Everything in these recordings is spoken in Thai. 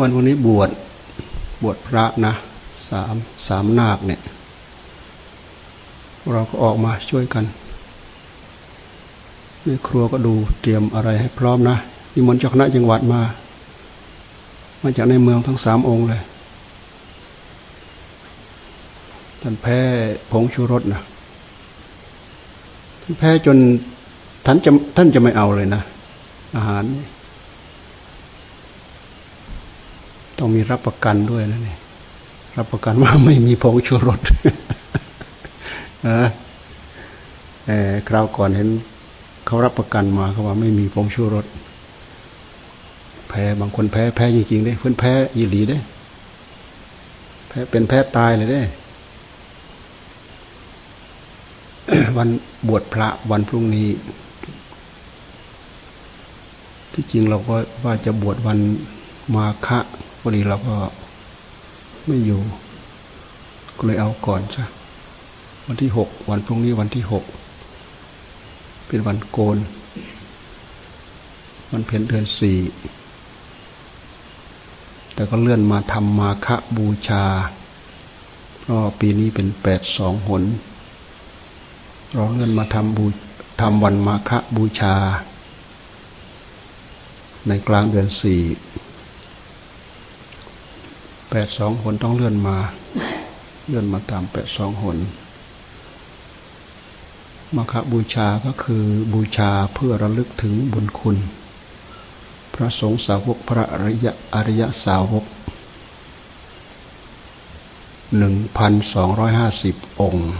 วันวันนี้บวชบวชพระนะสามสามนาคเนี่ย เราก็ออกมาช่วยกันในครัวก็ดูเตรียมอะไรให้พร้อมนะนิมนต์เจ้าคณะจังหวัดมา มาจากในเมืองทั้งสามองค์เลยท่านแพ้ผงชูรสนะท่านแพ้จนท่านจะท่านจะไม่เอาเลยนะ อาหาร ต้องมีรับประกันด้วยนะเนี่ยรับประกันว่าไม่มีผงชูรสเออคราวก่อนเห็นเขารับประกันมาเขาว่าไม่มีผงชูรสแพ้บางคนแพ้แพ้จริงๆได้เพื่อนแพ้ยีหลีได้แพ้เป็นแพ้ตายเลยได้ วันบวชพระวันพรุ่งนี้ ที่จริงเราก็ว่าจะบวชวันมาฆะ พอดีเราก็ไม่อยู่ ก็เลยเอาก่อนใช่วันที่หกวันพรุ่งนี้วันที่หกเป็นวันโกน วันเพ็ญเดือนสี่แต่ก็เลื่อนมาทำมาฆบูชา เพราะปีนี้เป็นแปดสองหน เราเลื่อนมาทำบูทำวันมาฆบูชา ในกลางเดือนสี่ แปดสองหนต้องเลื่อนมา เลื่อนมาตามแปดสองหนมาคบูชาก็คือบูชาเพื่อระลึกถึงบุญคุณ พระสงฆ์สาวกพระอริยอริยสาวกหนึ่งพันสองร้อยห้าสิบองค์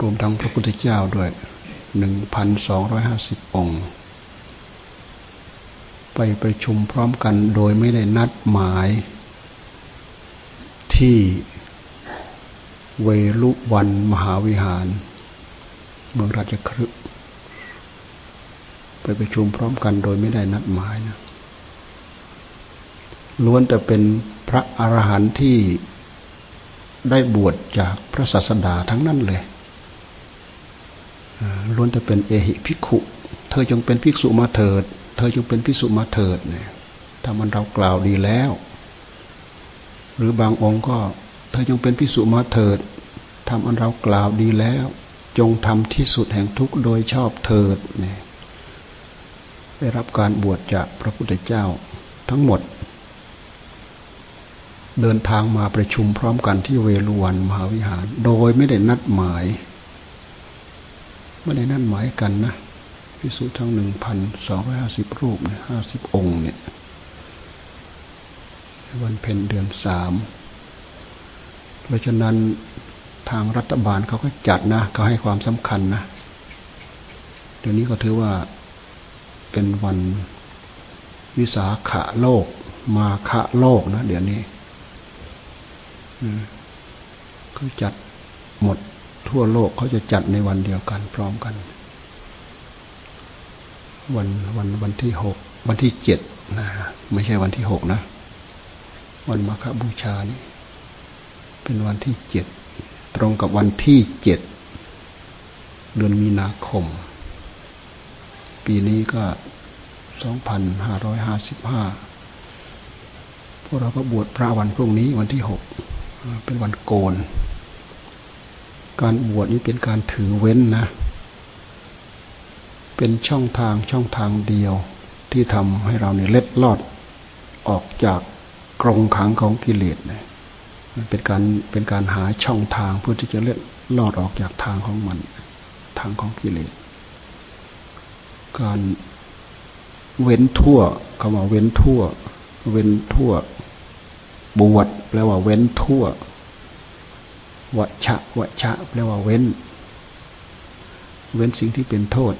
รวมทั้งพระพุทธเจ้าด้วยหนึ่งพันสองร้อยห้าสิบองค์ ไปประชุมพร้อมกันโดยไม่ได้นัดหมาย ที่เวลุวันมหาวิหาร เมืองราชครึไปประชุมพร้อมกันโดยไม่ได้นัดหมายนะล้วนแต่เป็นพระอรหันต์ที่ได้บวชจากพระศาสดาทั้งนั้นเลยล้วนแต่เป็นเอหิภิกขุ เธอจงเป็นภิกษุมาเถิด เธอจงเป็นพิสุมาเถิดเนี่ยถ้ามันเรากล่าวดีแล้ว หรือบางองค์ก็ เธอจงเป็นพิสุมาเถิดทำอันเรากล่าวดีแล้ว จงทำที่สุดแห่งทุกข์โดยชอบเถิดเนี่ยได้รับการบวชจากพระพุทธเจ้าทั้งหมด เดินทางมาประชุมพร้อมกันที่เวลุวันมหาวิหาร โดยไม่ได้นัดหมาย ไม่ได้นัดหมายกันนะ พิสุทั้งหนึ่งพันสองร้อยห้าสิบรูปเนี่ยห้าสิบองค์เนี่ยวันเพ็ญเดือนสามเพราะฉะนั้นทางรัฐบาลเขาก็จัดนะเขาให้ความสำคัญนะเดี๋ยวนี้ก็ถือว่าเป็นวันวิสาขะโลก มาขะโลกนะ เดี๋ยวนี้เขาจัดหมดทั่วโลกเขาจะจัดในวันเดียวกันพร้อมกัน วันวันวันที่หกวันที่เจ็ดนะไม่ใช่วันที่หกนะ วันมาฆบูชานี่เป็นวันที่เจ็ดตรงกับวันที่เจ็ดเดือนมีนาคม ปีนี้ก็สองพันห้าร้อยห้าสิบห้าพวกเราก็บวชพระวันพรุ่งนี้วันที่หกเป็นวันโกน การบวชนี้เป็นการถือเว้นนะ เป็นช่องทางช่องทางเดียว ที่ทำให้เราเนี่ยเล็ดลอด ออกจากกรงขังของกิเลสเนี่ยมันเป็นการเป็นการหาช่องทางเพื่อที่จะเล็ดลอดออกจากทางของมัน ทางของกิเลสการเว้นทั่วคำว่าเว้นทั่ว เว้นทั่ว บวชแปลว่าเว้นทั่ววัชะวัชะแปลว่าเว้น เว้นสิ่งที่เป็นโทษ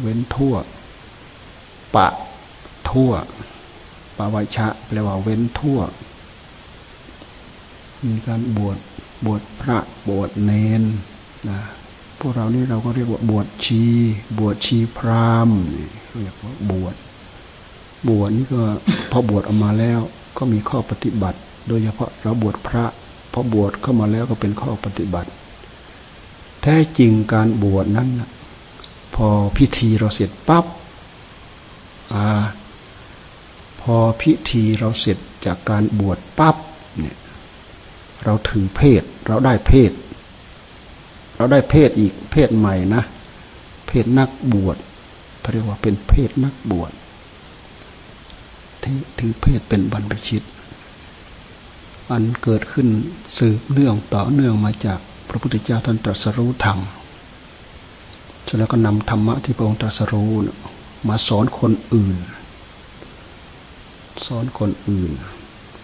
เว้นทั่ว ปะทั่วปะวัชะแปลว่าเว้นทั่ว มีการบวชบวชพระบวชเนนนะพวกเรานี่เราก็เรียกว่าบวชชี บวชชีพรามเรียกว่าบวชบวชนี่ก็พอบวชออกมาแล้วก็มีข้อปฏิบัติ โดยเฉพาะเราบวชพระพอบวชเข้ามาแล้วก็เป็นข้อปฏิบัติ แท้จริงการบวชนั้น พอพิธีเราเสร็จปับ๊บอพอพิธีเราเสร็จจากการบวชปั๊บเนี่ยเราถือเพศ เราได้เพศ เราได้เพศอีกเพศใหม่นะ เพศนักบวชเขาเรียกว่าเป็นเพศนักบวชที่ถือเพศเป็นบรรพชิต อันเกิดขึ้นสืบเนื่องต่อเนื่องมาจากพระพุทธเจ้าท่านตรัสรู้ธรรม เสร็จแล้วก็นำธรรมะที่พระองค์ตรัสรู้มาสอนคนอื่น สอนคนอื่น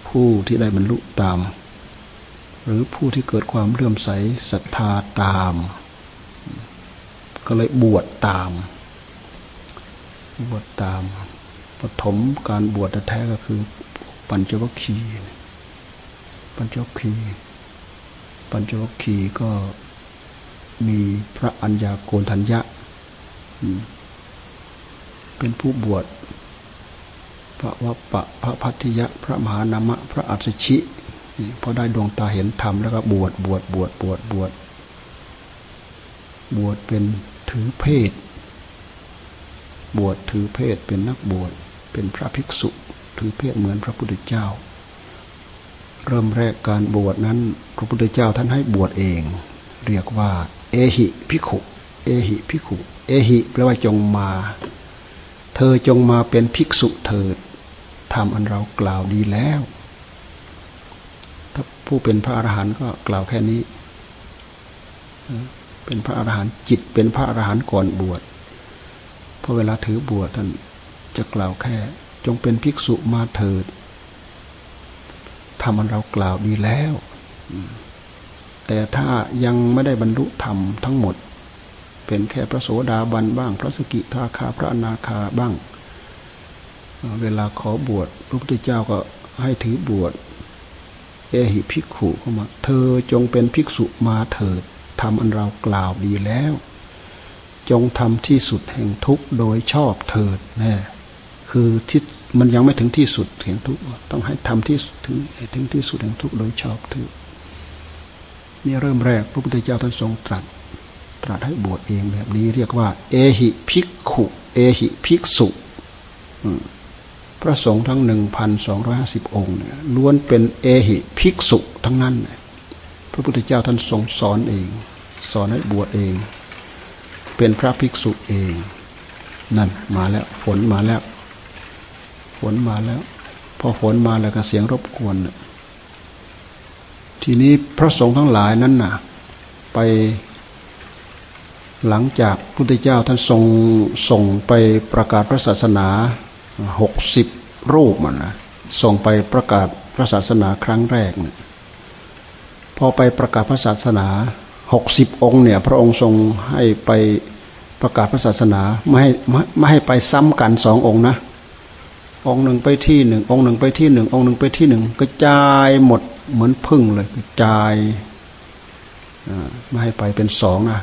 ผู้ที่ได้บรรลุตาม หรือผู้ที่เกิดความเลื่อมใสศรัทธาตาม ก็เลยบวชตาม บวชตามปฐมการบวชแท้ก็คือปัญจวัคคีย์ปัญจวัคคีย์ปัญจวัคคีย์ก็ มีพระอัญญาโกณทัญญะเป็นผู้บวช พระวัปปะพระพัทธิยะ พระมหานามะ พระอัศชิพอได้ดวงตาเห็นธรรมแล้วก็บวชบวชบวชบวชบวชบวชเป็นถือเพศ บวชถือเพศเป็นนักบวชเป็นพระภิกษุ ถือเพศเหมือนพระพุทธเจ้า เริ่มแรกการบวชนั้น พระพุทธเจ้าท่านให้บวชเอง เรียกว่า เอหิภิขุ เอหิภิขุ เอหิแปลว่าจงมา เธอจงมาเป็นภิกษุเถิดทำอันเรากล่าวดีแล้ว ถ้าผู้เป็นพระอรหันต์ก็กล่าวแค่นี้ เป็นพระอรหันต์จิตเป็นพระอรหันต์ก่อนบวชพอเวลาถือบวชท่านจะกล่าวแค่ จงเป็นภิกษุมาเถิดทำมันเรากล่าวดีแล้ว แต่ถ้ายังไม่ได้บรรลุธรรมทั้งหมด เป็นแค่พระโสดาบันบ้าง พระสกิทาคาพระอนาคาบ้าง เวลาขอบวชพระพุทธเจ้าก็ให้ถือบวชเอหิภิกขุเข้ามาเธอจงเป็นภิกษุมาเถิดทำอันเรากล่าวดีแล้ว จงทำที่สุดแห่งทุกโดยชอบเถิดแน่คือที่มันยังไม่ถึงที่สุดแห่งทุกข์ต้องให้ทำที่ถึงถึงที่สุดแห่งทุกข์โดยชอบเถือ นี่เริ่มแรกพระพุทธเจ้าท่านทรงตรัส ตรัสให้บวชเองแบบนี้เรียกว่า เอหิภิกขุเอหิภิกษุพระสงฆ์ทั้งหนึ่งพันสองร้อยห้าสิบองค์เนี่ยล้วนเป็นเอหิภิกษุทั้งนั้น พระพุทธเจ้าท่านทรงสอนเอง สอนให้บวชเอง เป็นพระภิกษุเอง นั่นมาแล้วฝนมาแล้ว ฝนมาแล้ว พอฝนมาแล้วก็เสียงรบกวน ทีนี้พระสงฆ์ทั้งหลายนั้นน่ะ ไปหลังจากพุทธเจ้าท่านทรงส่งไปประกาศพระศาสนาหกสิบรูปมันนะส่งไปประกาศพระศาสนาครั้งแรกเนี่ยพอไปประกาศพระศาสนาหกสิบองค์เนี่ย พระองค์ทรงให้ไปประกาศพระศาสนาไม่ให้ไม่ให้ไปซ้ำกันสององค์นะ องค์หนึ่งไปที่หนึ่งองค์หนึ่งไปที่หนึ่งองค์หนึ่งไปที่หนึ่งกระจายหมด เหมือนพึ่งเลยกระจายไม่ให้ไปเป็นสองนะ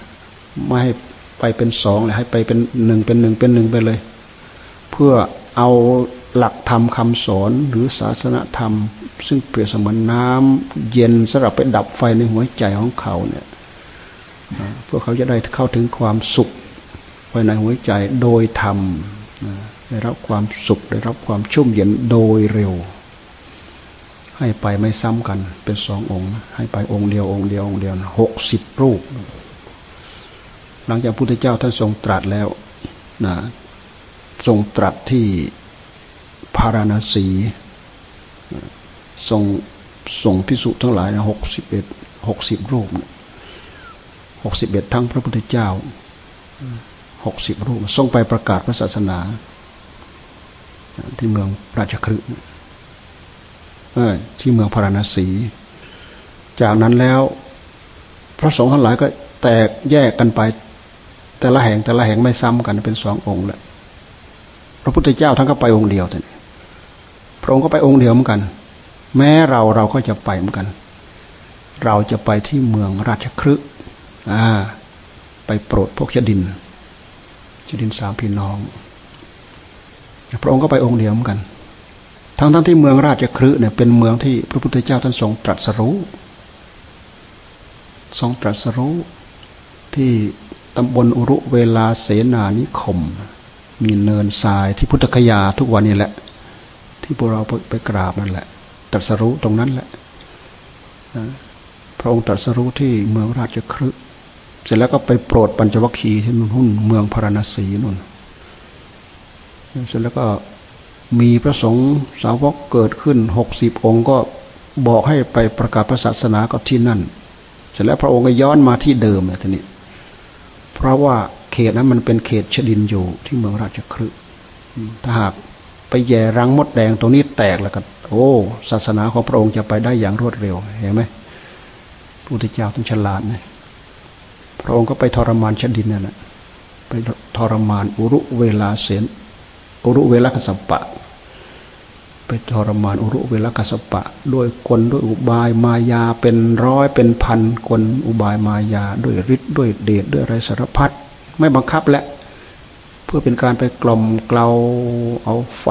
ไม่ให้ไปเป็นสองเลยให้ไปเป็นหนึ่งเป็นหนึ่งเป็นหนึ่งไปเลย เพื่อเอาหลักธรรมคาสอนหรือศาสนธรรม ซึ่งเปรียบเสมือนน้ำเย็นสำหรับไปดับไฟในหัวใจของเขาเนี่ยเพื่อเขาจะได้เข้าถึงความสุขภายในหัวใจโดยธรรมได้รับความสุขได้รับความชุ่มเย็นโดยเร็ว ให้ไปไม่ซ้ำกัน เป็นสององค์ ให้ไปองค์เดียวองค์เดียวองค์เดียวหกสิบรูป หลังจากพุทธเจ้าท่านทรงตรัสแล้วนะทรงตรัสที่พาราณสีทรงส่งพิสุทั้งหลายนะหกสิบเอ็ดหกสิบรูปหกสิบเอ็ดทั้งพระพุทธเจ้าหกสิบรูปทรงไปประกาศพระศาสนา ที่เมืองราชคฤห์ ที่เมืองพาราณสี จากนั้นแล้ว พระสงฆ์ทั้งหลายก็แตกแยกกันไป แต่ละแห่งแต่ละแห่งไม่ซ้ำกันเป็นสององค์แหละพระพุทธเจ้าท่านก็ไปองค์เดียวท่านพระองค์ก็ไปองค์เดียวเหมือนกัน แม้เราเราก็จะไปเหมือนกัน เราจะไปที่เมืองราชคฤห์ไปโปรดพวกชดินชดินสามพี่น้อง พระองค์ก็ไปองค์เดียวเหมือนกัน ทั้งทั้งที่เมืองราชคฤห์เนี่ยเป็นเมืองที่พระพุทธเจ้าท่านทรงตรัสรู้ ทรงตรัสรู้ที่ตำบลอุรุเวลาเสนานิคม มีเนินทรายที่พุทธคยาทุกวันนี้แหละ ที่พวกเราไปกราบนั่นแหละ ตรัสรู้ตรงนั้นแหละพระองค์ตรัสรู้ที่เมืองราชครึเสร็จแล้วก็ไปโปรดปัญจวัคคีย์ที่นุ่นเมืองพาราณสีนุ่นเสร็จแล้วก็ มีพระสงฆ์สาวกเกิดขึ้นหกสิบองค์ก็บอกให้ไปประกาศพระศาสนากับที่นั่น เสร็จแล้วพระองค์ก็ย้อนมาที่เดิมเลยทีนี้ เพราะว่าเขตนั้นมันเป็นเขตชดินอยู่ที่เมืองราชครึถ้าหากไปแย่รังมดแดงตรงนี้แตกแล้วก็โอ้ศาสนาของพระองค์จะไปได้อย่างรวดเร็วเห็นไหมพระพุทธเจ้าต้องฉลาดนะพระองค์ก็ไปทรมานชดินนั่นแหละไปทรมานอุรุเวลาเสนอุรุเวลากัสปะ ไปทรมานอุรุเวลกัสปะ ด้วยคนด้วยอุบายมายาเป็นร้อยเป็นพันคนอุบายมายา ด้วยฤทธิ์ด้วยเดชด้วยไรสารพัดไม่บังคับและ เพื่อเป็นการไปกล่อมเกลาเอาไฟ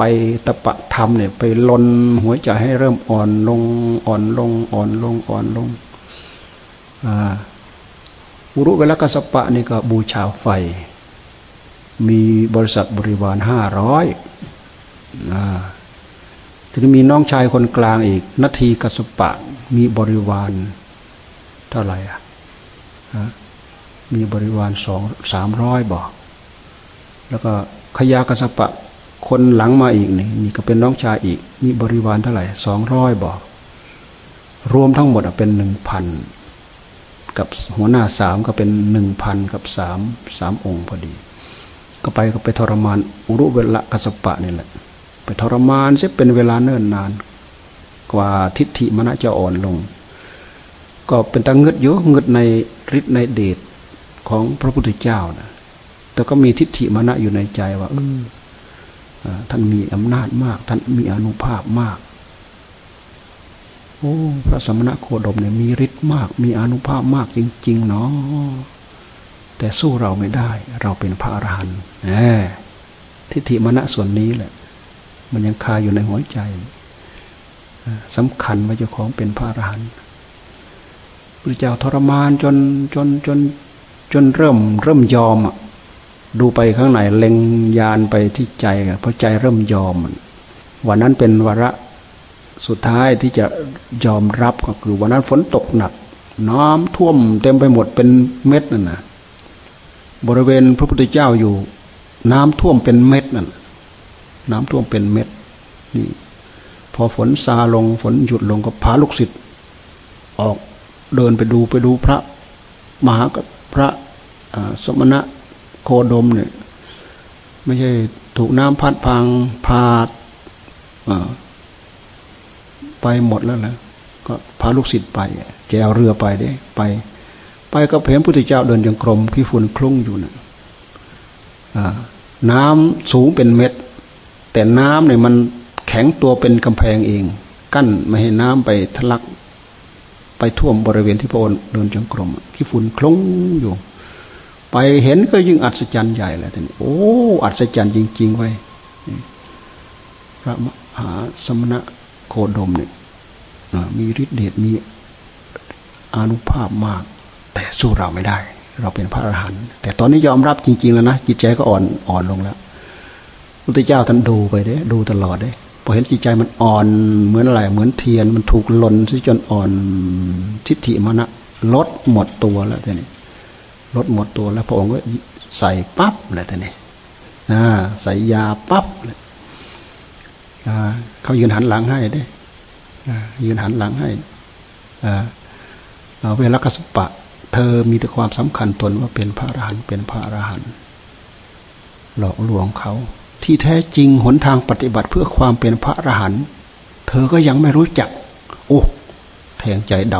ตะปะธรรมเนี่ยไปลนหัวใจให้เริ่มอ่อนลงอ่อนลงอ่อนลงอ่อนลงอุรุเวลกัสปะนี่ก็บูชาไฟ มีบริษัทบริวารห้าร้อย ทีนี้มีน้องชายคนกลางอีกนาทีกัสปะ มีบริวารเท่าไหร่อะมีบริวารสองสามร้อยบอก แล้วก็ขยากัสปะ คนหลังมาอีกนี่นี่ก็เป็นน้องชายอีก มีบริวารเท่าไหร่สองร้อยบอก รวมทั้งหมดเป็นหนึ่งพันกับหัวหน้าสามก็เป็นหนึ่งพันกับสามสามองค์พอดี ก็ไปก็ไปทรมานอุรุเวลกัสปะนี่แหละ ไปทรมานใช่เป็นเวลาเนิ่นนาน กว่าทิฏฐิมณะจะอ่อนลง ก็เป็นตังเงึดเยอะเงึดในฤทธิ์ในเดชของพระพุทธเจ้านะแต่ก็มีทิฏฐิมณะอยู่ในใจว่าเออท่านมีอำนาจมาก ท่านมีอนุภาพมากโอ้พระสมณะโคดมเนี่ยมีฤทธิ์มาก มีอนุภาพมากจริงๆเนาะแต่สู้เราไม่ได้ เราเป็นพระอรหันต์ทิฏฐิมณะส่วนนี้แหละ มันยังคาอยู่ในหัวใจสำคัญว่าเจ้าของเป็นพระอรหันต์พระเจ้าทรมานจนจนจนจนเริ่มเริ่มยอมดูไปข้างในเล็งยานไปที่ใจเพราะใจเริ่มยอมวันนั้นเป็นวาระสุดท้ายที่จะยอมรับก็คือวันนั้นฝนตกหนัก น้ำท่วมเต็มไปหมดเป็นเม็ดนั่นนะบริเวณพระพุทธเจ้าอยู่ น้ำท่วมเป็นเม็ดนั่น น้ำท่วมเป็นเม็ดนี่พอฝนซาลงฝนหยุดลงก็พาลูกศิษย์ออกเดินไปดูไปดูพระมหากพระสมณะโคดมเนี่ยไม่ใช่ถูกน้ำพัดพังพาไปหมดแล้วนะก็พาลูกศิษย์ไปแกเอาเรือไปเด้ไป ไปก็เห็นพุทธเจ้าเดินยังกรมขี้ฝุ่นคลุ้งอยู่นะน้ำสูงเป็นเม็ด แต่น้ำเนี่ยมันแข็งตัวเป็นกำแพงเอง กั้นไม่ให้น้ำไปทะลัก ไปท่วมบริเวณที่พระองค์เดินจงกรมขี้ฝุ่นคลุ้งอยู่ ไปเห็นก็ยิ่งอัศจรรย์ใหญ่เลยท่านโอ้อัศจรรย์จริง ๆ ไว้พระมหาสมณะโคดมเนี่ยมีฤทธิ์เดชมีอนุภาพมาก แต่สู้เราไม่ได้ เราเป็นพระอรหันต์แต่ตอนนี้ยอมรับจริง ๆ แล้วนะจิตใจก็อ่อนอ่อนลงแล้ว พุทธเจ้าท่านดูไปเด้ดูตลอดเด้พอเห็นจิตใจมันอ่อนเหมือนอะไรเหมือนเทียนมันถูกหล่นซะจนอ่อนทิฏฐิมณะลดหมดตัวแล้วท่านี้ลดหมดตัวแล้วพระองค์ก็ใส่ปั๊บเลยท่านี้ใส่ยาปั๊บเลยเขายืนหันหลังให้ได้ยืนหันหลังให้เวลากัสปะ เธอมีแต่ความสำคัญตนว่าเป็นพระอรหันต์เป็นพระอรหันต์หลอกลวงเขา ที่แท้จริงหนทางปฏิบัติเพื่อความเป็นพระอรหันต์เธอก็ยังไม่รู้จัก โอ้แทงใจด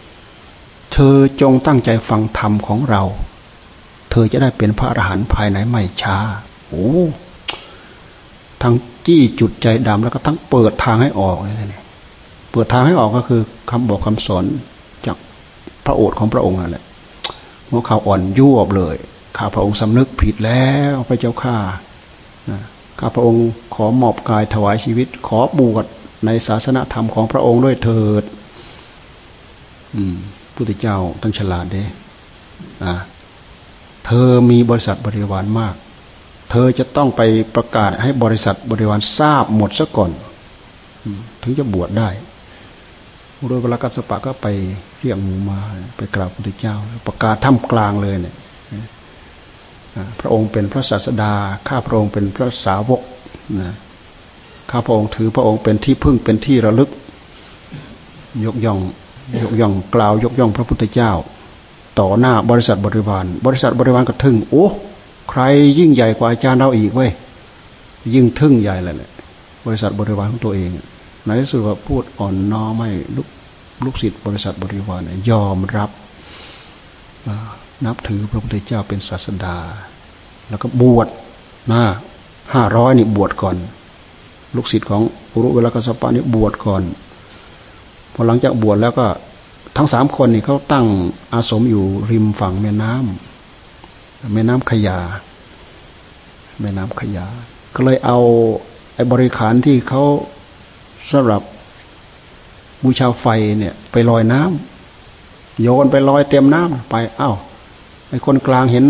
ำเธอจงตั้งใจฟังธรรมของเรา เธอจะได้เป็นพระอรหันต์ภายในไม่ช้าโอ้ทั้งจี้จุดใจดำแล้วก็ทั้งเปิดทางให้ออกเลยนี่เปิดทางให้ออกก็คือคำบอกคำสอนจากพระโอษฐ์ของพระองค์นั่นแหละหัวข่าวอ่อนยวบเลยข้าพระองค์สำนึกผิดแล้วพระเจ้าข้า ข้าพระองค์ขอมอบกายถวายชีวิต ขอบวชในศาสนธรรมของพระองค์ด้วยเถิดอืมพุทธเจ้าต้องฉลาดเด้อ่าเธอมีบริษัทบริวารมาก เธอจะต้องไปประกาศให้บริษัทบริวารทราบหมดซะก่อนถึงจะบวชได้โดยเวลากัสปะก็ไปเรียกหมูมา ไปกราบพระพุทธเจ้า ประกาศท่ามกลางเลยเนี่ย พระองค์เป็นพระศาสดา ข้าพระองค์เป็นพระสาวกนะข้าพระองค์ถือพระองค์เป็นที่พึ่งเป็นที่ระลึก ยกย่องยกย่องกล่าวยกย่องพระพุทธเจ้า ต่อหน้าบริษัทบริวาร บริษัทบริวารก็ทึ่งโอ้ใครยิ่งใหญ่กว่าอาจารย์เราอีกเว้ยยิ่งทึ่งใหญ่เลยแหละบริษัทบริวารของตัวเองในที่สุดว่าพูดอ่อนน้อมให้ลูกลูกศิษย์บริษัทบริวารยอมรับ นับถือพระพุทธเจ้าเป็นศาสดา แล้วก็บวชนะห้าร้อยนี่บวชก่อน ลูกศิษย์ของปุรุเวลากสปะนี่บวชก่อน พอหลังจากบวชแล้วก็ทั้งสามคนนี่เขาตั้งอาสมอยู่ริมฝั่งแม่น้ำแม่น้ำขยา แม่น้ำขยา ก็เลยเอาไอ้บริขารที่เขาสำหรับบูชาไฟเนี่ย ไปลอยน้ำโยนไปลอยเต็มน้ำไปอา้าว ไอ้คนกลางเห็น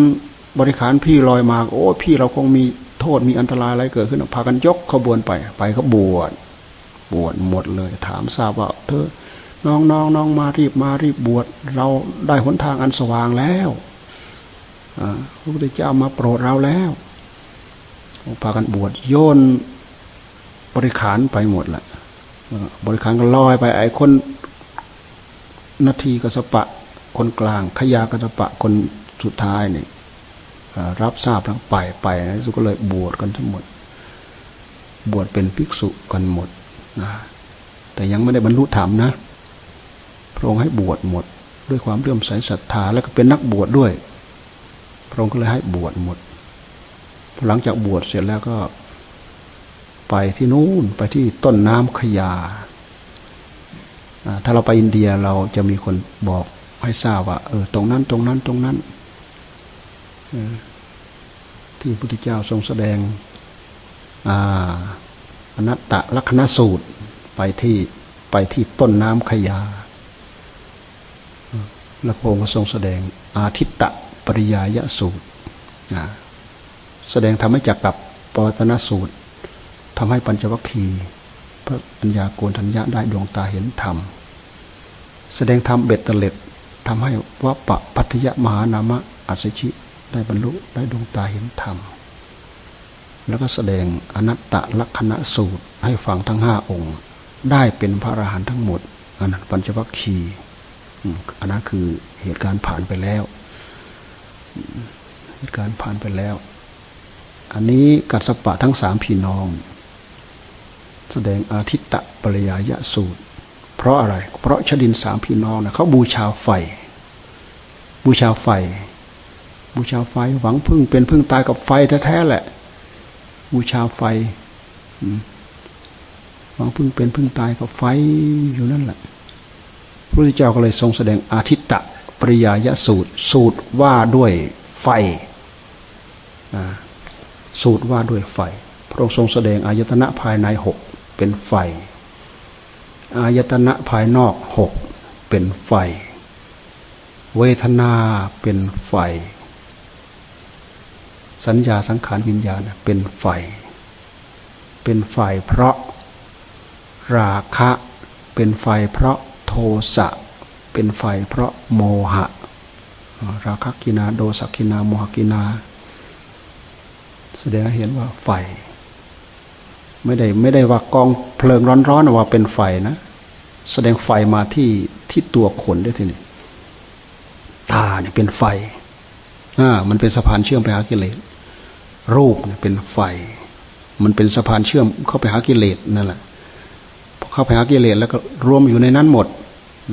บริขารพี่ลอยมา โอ้ พี่เราคงมีโทษมีอันตรายอะไรเกิดขึ้นพากันยกขบวนไป ไปเขาบวชบวชหมดเลย ถามทราบว่า เธอ น้องน้องน้องมารีบมารีบบวชเราได้หนทางอันสว่างแล้วพระพุทธเจ้ามาโปรดเราแล้วพากันบวชโยนบริขารไปหมดแหละบริขารก็ลอยไป ไอ้คนนาทีกสปะ คนกลางขยากสปะคน สุดท้ายนี่รับทราบทั้งไปไปนะสุก็เลยบวชกันทั้งหมด บวชเป็นภิกษุกันหมดนะแต่ยังไม่ได้บรรลุธรรมนะพระองค์ให้บวชหมด ด้วยความเลื่อมใสศรัทธาแล้วก็เป็นนักบวชดด้วยพระองค์ก็เลยให้บวชหมดหลังจากบวชเสร็จแล้วก็ ไปที่นู่นไปที่ต้นน้ำขยา ถ้าเราไปอินเดียเราจะมีคนบอกให้ทราบว่าเออตรงนั้นตรงนั้นตรงนั้น ที่พระพุทธเจ้าทรงแสดงอนัตตลักษณสูตรไปที่ไปที่ต้นน้ำขยา แล้วพระองค์ทรงแสดงอาทิตตะปริยายสูตร แสดงทำให้จักกับปวัตนสูตรทำให้ปัญจวัคคีย์พระปัญญาโกนทัญญาได้ดวงตาเห็นธรรม แสดงธรรมเบ็ดเตล็ดทำให้วัปปะพัทยมหานามะอัศชิ ได้บรรลุได้ดวงตาเห็นธรรม แล้วก็แสดงอนัตตลักษณะสูตรให้ฟังทั้งห้าองค์ ได้เป็นพระอรหันต์ทั้งหมดอันนั้นปัญจวัคคีย์อันนั้นคือเหตุการณ์ผ่านไปแล้ว เหตุการณ์ผ่านไปแล้ว อันนี้กัสปะทั้งสามพี่น้อง แสดงอาทิตตะปริยายสูตร เพราะอะไร เพราะชดินสามพี่น้องนะเขาบูชาไฟ บูชาไฟ บูชาไฟหวังพึ่งเป็นพึ่งตายกับไฟแท้ๆแหละ บูชาไฟหวังพึ่งเป็นพึ่งตายกับไฟอยู่นั่นแหละพระพุทธเจ้าก็เลยทรงแสดงอาทิตตะปริยายสูตร สูตรว่าด้วยไฟสูตรว่าด้วยไฟ พระองค์ทรงแสดงอายตนะภายในหกเป็นไฟ อายตนะภายนอกหกเป็นไฟ เวทนาเป็นไฟ สัญญาสังขารวิญญาณเป็นไฟ เป็นไฟเพราะราคะ เป็นไฟเพราะโทสะ เป็นไฟเพราะโมหะ ราคะกินาโดสักินาโมหกินา แสดงให้เห็นว่าไฟ ไม่ได้ไม่ได้ว่ากองเพลิงร้อนๆว่าเป็นไฟนะ แสดงไฟมาที่ที่ตัวคนด้วยทีนี้ตาเนี่ยเป็นไฟอ่ามันเป็นสะพานเชื่อมไปหากิเลส รูปเป็นไฟ มันเป็นสะพานเชื่อมเข้าไปหากิเลสนั่นแหละพอเข้าไปหากิเลสแล้วก็รวมอยู่ในนั้นหมด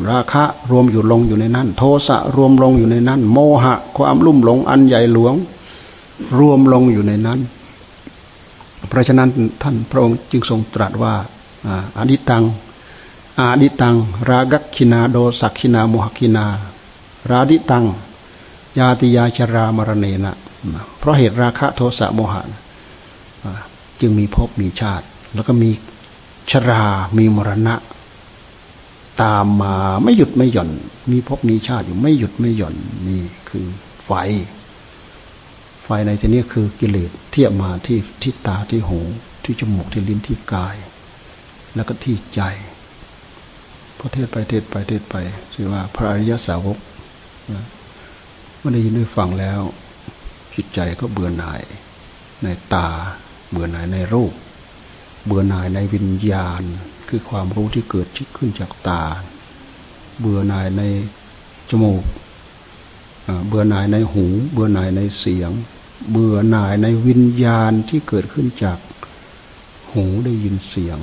ราคะรวมอยู่ลงอยู่ในนั้น โทสะรวมลงอยู่ในนั้น โมหะ ความลุ่มหลงอันใหญ่หลวง รวมลงอยู่ในนั้น เพราะฉะนั้นท่านพระองค์จึงทรงตรัสว่าอาดิตังอาดิตัง รากัคินาโดสักขินาโมหคินา ราดิตัง ยาติยาชรามรเนนะ เพราะเหตุราคะโทสะโมหะจึงมีภพมีชาติ แล้วก็มีชรา มีมรณะ ตามมาไม่หยุดไม่หย่อน มีภพมีชาติอยู่ไม่หยุดไม่หย่อนนี่คือไฟ ไฟในที่นี้คือกิเลสเทียบมาที่ที่ตาที่หูที่จมูกที่ลิ้นที่กาย แล้วก็ที่ใจพอเทศไปเทศไปเทศไปคือว่าพระอริยสาวกเมื่อได้ยินได้ฟังแล้ว จิตใจก็เบื่อหน่าย ในตา เบื่อหน่ายในรูป เบื่อหน่ายในวิญญาณ คือความรู้ที่เกิดขึ้นจากตา เบื่อหน่ายในจมูก เบื่อหน่ายในหู เบื่อหน่ายในเสียง เบื่อหน่ายในวิญญาณที่เกิดขึ้นจากหูได้ยินเสียง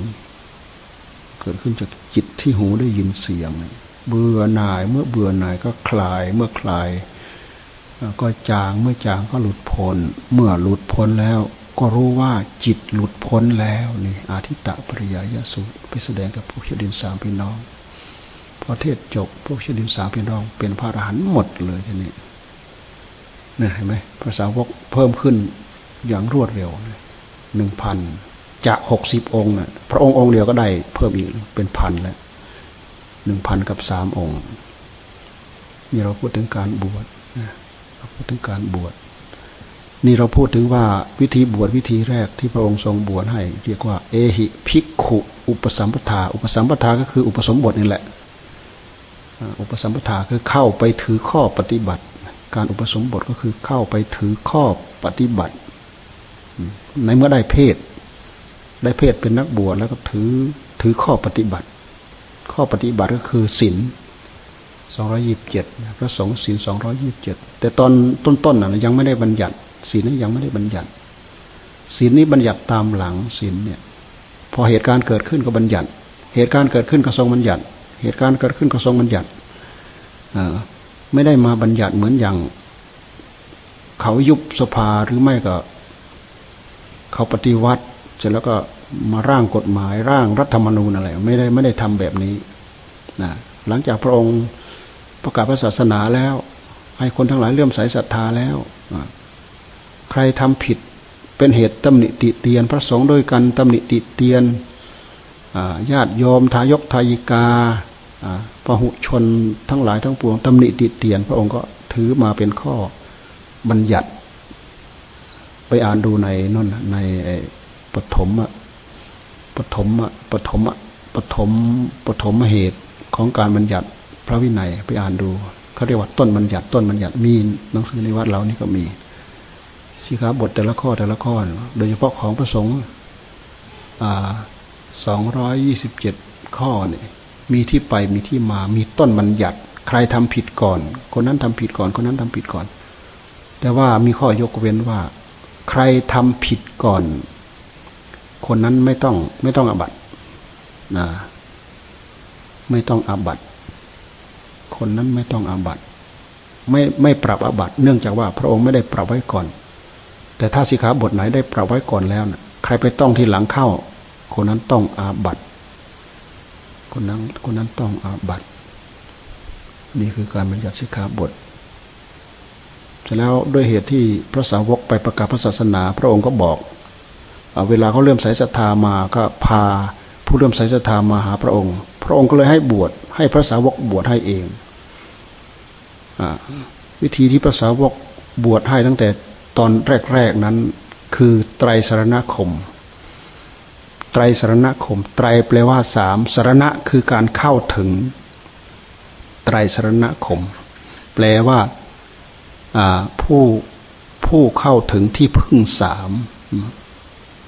เกิดขึ้นจากจิตที่หูได้ยินเสียง เบื่อหน่ายเมื่อเบื่อหน่ายก็คลายเมื่อคลาย ก็จางเมื่อจางก็หลุดพ้น เมื่อหลุดพ้นแล้ว ก็รู้ว่าจิตหลุดพ้นแล้วนี่อาทิตตปริยายสูตรไปแสดงกับพวกเชดินสามพี่น้องพอเทศจบพวกเชดินสามพี่น้อง เป็นพระอรหันต์หมดเลยทีนี้เนี่ยเห็นไหมภาษาวกเพิ่มขึ้นอย่างรวดเร็วหนึ่งพันจากหกสิบองค์นะพระองค์องค์เดียวก็ได้เพิ่มอีกเป็นพันแล้วหนึ่งพันกับสามองค์นี่เราพูดถึงการบวชเรา พูดถึงการบวชนี่เราพูดถึงว่าวิธีบวชวิธีแรกที่พระองค์ทรงบวชให้ เรียกว่าเอหิภิกขุ อุปสัมปทา อุปสัมปทาก็คืออุปสมบทนี่แหละ อุปสัมปทาคือเข้าไปถือข้อปฏิบัติ การอุปสมบทก็คือเข้าไปถือข้อปฏิบัติ ในเมื่อได้เพศ ได้เพศเป็นนักบวชแล้วก็ถือถือข้อปฏิบัติ ข้อปฏิบัติก็คือศีล สองร้อยิบเจ็ดพระสงฆ์ศีลสองร้อยิบเจ็ดแต่ตอนต้นๆน่ะยังไม่ได้บัญญัติศีลนั้ยังไม่ได้บัญญัติศีลนี้บัญญัติตามหลังศีลเนี่ย พอเหตุการณ์เกิดขึ้นก็บัญญัติ เหตุการณ์เกิดขึ้นก็ทรงบัญญัติ เหตุการณ์เกิดขึ้นก็ทรงบัญญัติไม่ได้มาบัญญัติเหมือนอย่าง เขายุบสภาหรือไม่ก็ เขาปฏิวัติเสร็จแล้วก็มาร่างกฎหมายร่างรัฐธรรมนูญอะไรไม่ได้ไม่ได้ทำแบบนี้นะหลังจากพระองค์ ประกาศพระศาสนาแล้ว ให้คนทั้งหลายเลื่อมใสศรัทธาแล้วใครทำผิดเป็นเหตุตำหนิติเตียน พระสงฆ์ด้วยกันตำหนิติเตียนญาติโยมทายกทายิกาพหุชนทั้งหลายทั้งปวงตำหนิติเตียน พระองค์ก็ถือมาเป็นข้อบัญญัติ ไปอ่านดูในนั่นในปฐมอะปฐมอะปฐมอะปฐมปฐมเหตุของการบัญญัติ พระวินัยไปอ่านดูเขาเรียกว่าต้นบัญญัติต้นบัญญัติมีหนังสือในวัดเรานี่ก็มีสิขาบทแต่ละข้อแต่ละข้อ โดยเฉพาะของพระสงฆ์สองร้อยยี่สิบเจ็ดข้อเนี่ยมีที่ไปมีที่มา มีต้นบัญญัติ ใครทำผิดก่อน คนนั้นทำผิดก่อน คนนั้นทำผิดก่อน แต่ว่ามีข้อยกเว้นว่า ใครทำผิดก่อน คนนั้นไม่ต้องไม่ต้องอาบัตนะไม่ต้องอาบัต คนนั้นไม่ต้องอาบัตไม่ไม่ปรับอาบัตเนื่องจากว่าพระองค์ไม่ได้ปรับไว้ก่อน แต่ถ้าสิขาบทไหนได้ปรับไว้ก่อนแล้วนะใครไปต้องที่หลังเข้า คนนั้นต้องอาบัตคนนั้นคนนั้นต้องอาบัตนี่คือการบัญญัติสิขาบทเสร็จแล้วด้วยเหตุที่พระสาวกไปประกาศพระศาสนา พระองค์ก็บอกเวลาเขาเริ่มใส่ศรัทธามาก็พาผู้เริ่มใส่ศรัทธามาหาพระองค์ พระองค์ก็เลยให้บวชให้พระสาวกบวชให้เอง วิธีที่พระสาวกบวชให้ตั้งแต่ตอนแรก ๆนั้น คือไตรสารณคม ไตรสารณคม ไตรแปลว่าสามสารณะคือการเข้าถึง ไตรสารณคม แปลว่าผู้ผู้เข้าถึงที่พึ่งสาม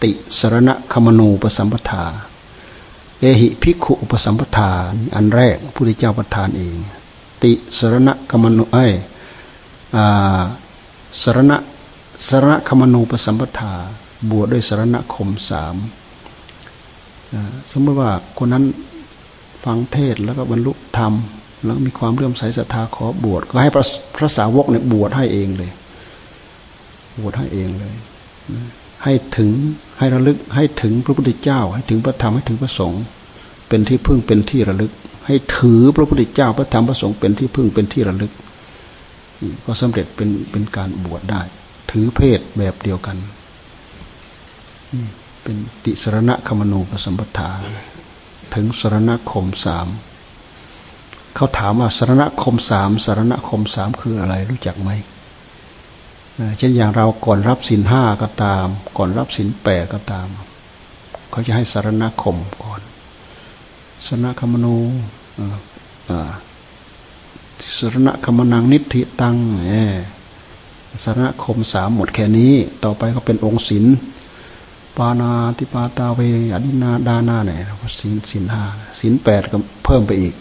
ติสรณคมนูปสัมปทา เอหิภิกขุอุปสัมปทาอันแรกพุทธเจ้าประทานเอง ติสรณะคมนูเอ้สรณะสรณะคมนูปสัมปทา บวชด้วยสรณะคมสามสมมติว่าคนนั้นฟังเทศแล้วก็บรรลุธรรม แล้วมีความเลื่อมใสศรัทธาขอบวชก็ให้พระพระสาวกเนี่ยบวชให้เองเลย บวชให้เองเลย ให้ถึงให้ระลึกให้ถึงพระพุทธเจ้า ให้ถึงพระธรรมให้ถึงพระสงฆ์เป็นที่พึ่งเป็นที่ระลึก ให้ถือพระพุทธเจ้าพระธรรมพระสงฆ์เป็นที่พึ่งเป็นที่ระลึก ก็สำเร็จเป็นเป็นการบวชได้ ถือเพศแบบเดียวกันเป็นติสรณะคมนูปสัมปทา ถึงสรณคมสามเขาถามว่าสรณคมสามสรณคมสามคืออะไรรู้จักไหมเช่นอย่างเราก่อนรับสินห้าก็ตาม ก่อนรับสินแปดก็ตาม เขาจะให้สารณคมก่อนสนะคมโน สรณคมนังนิธิตังเอสรณคมสามหมดแค่นี้ ต่อไปก็เป็นองค์ศิลปานาติปาตาเวอดินาดานาเนี่ยศีลศีลห้าศีลแปดก็เพิ่มไปอีก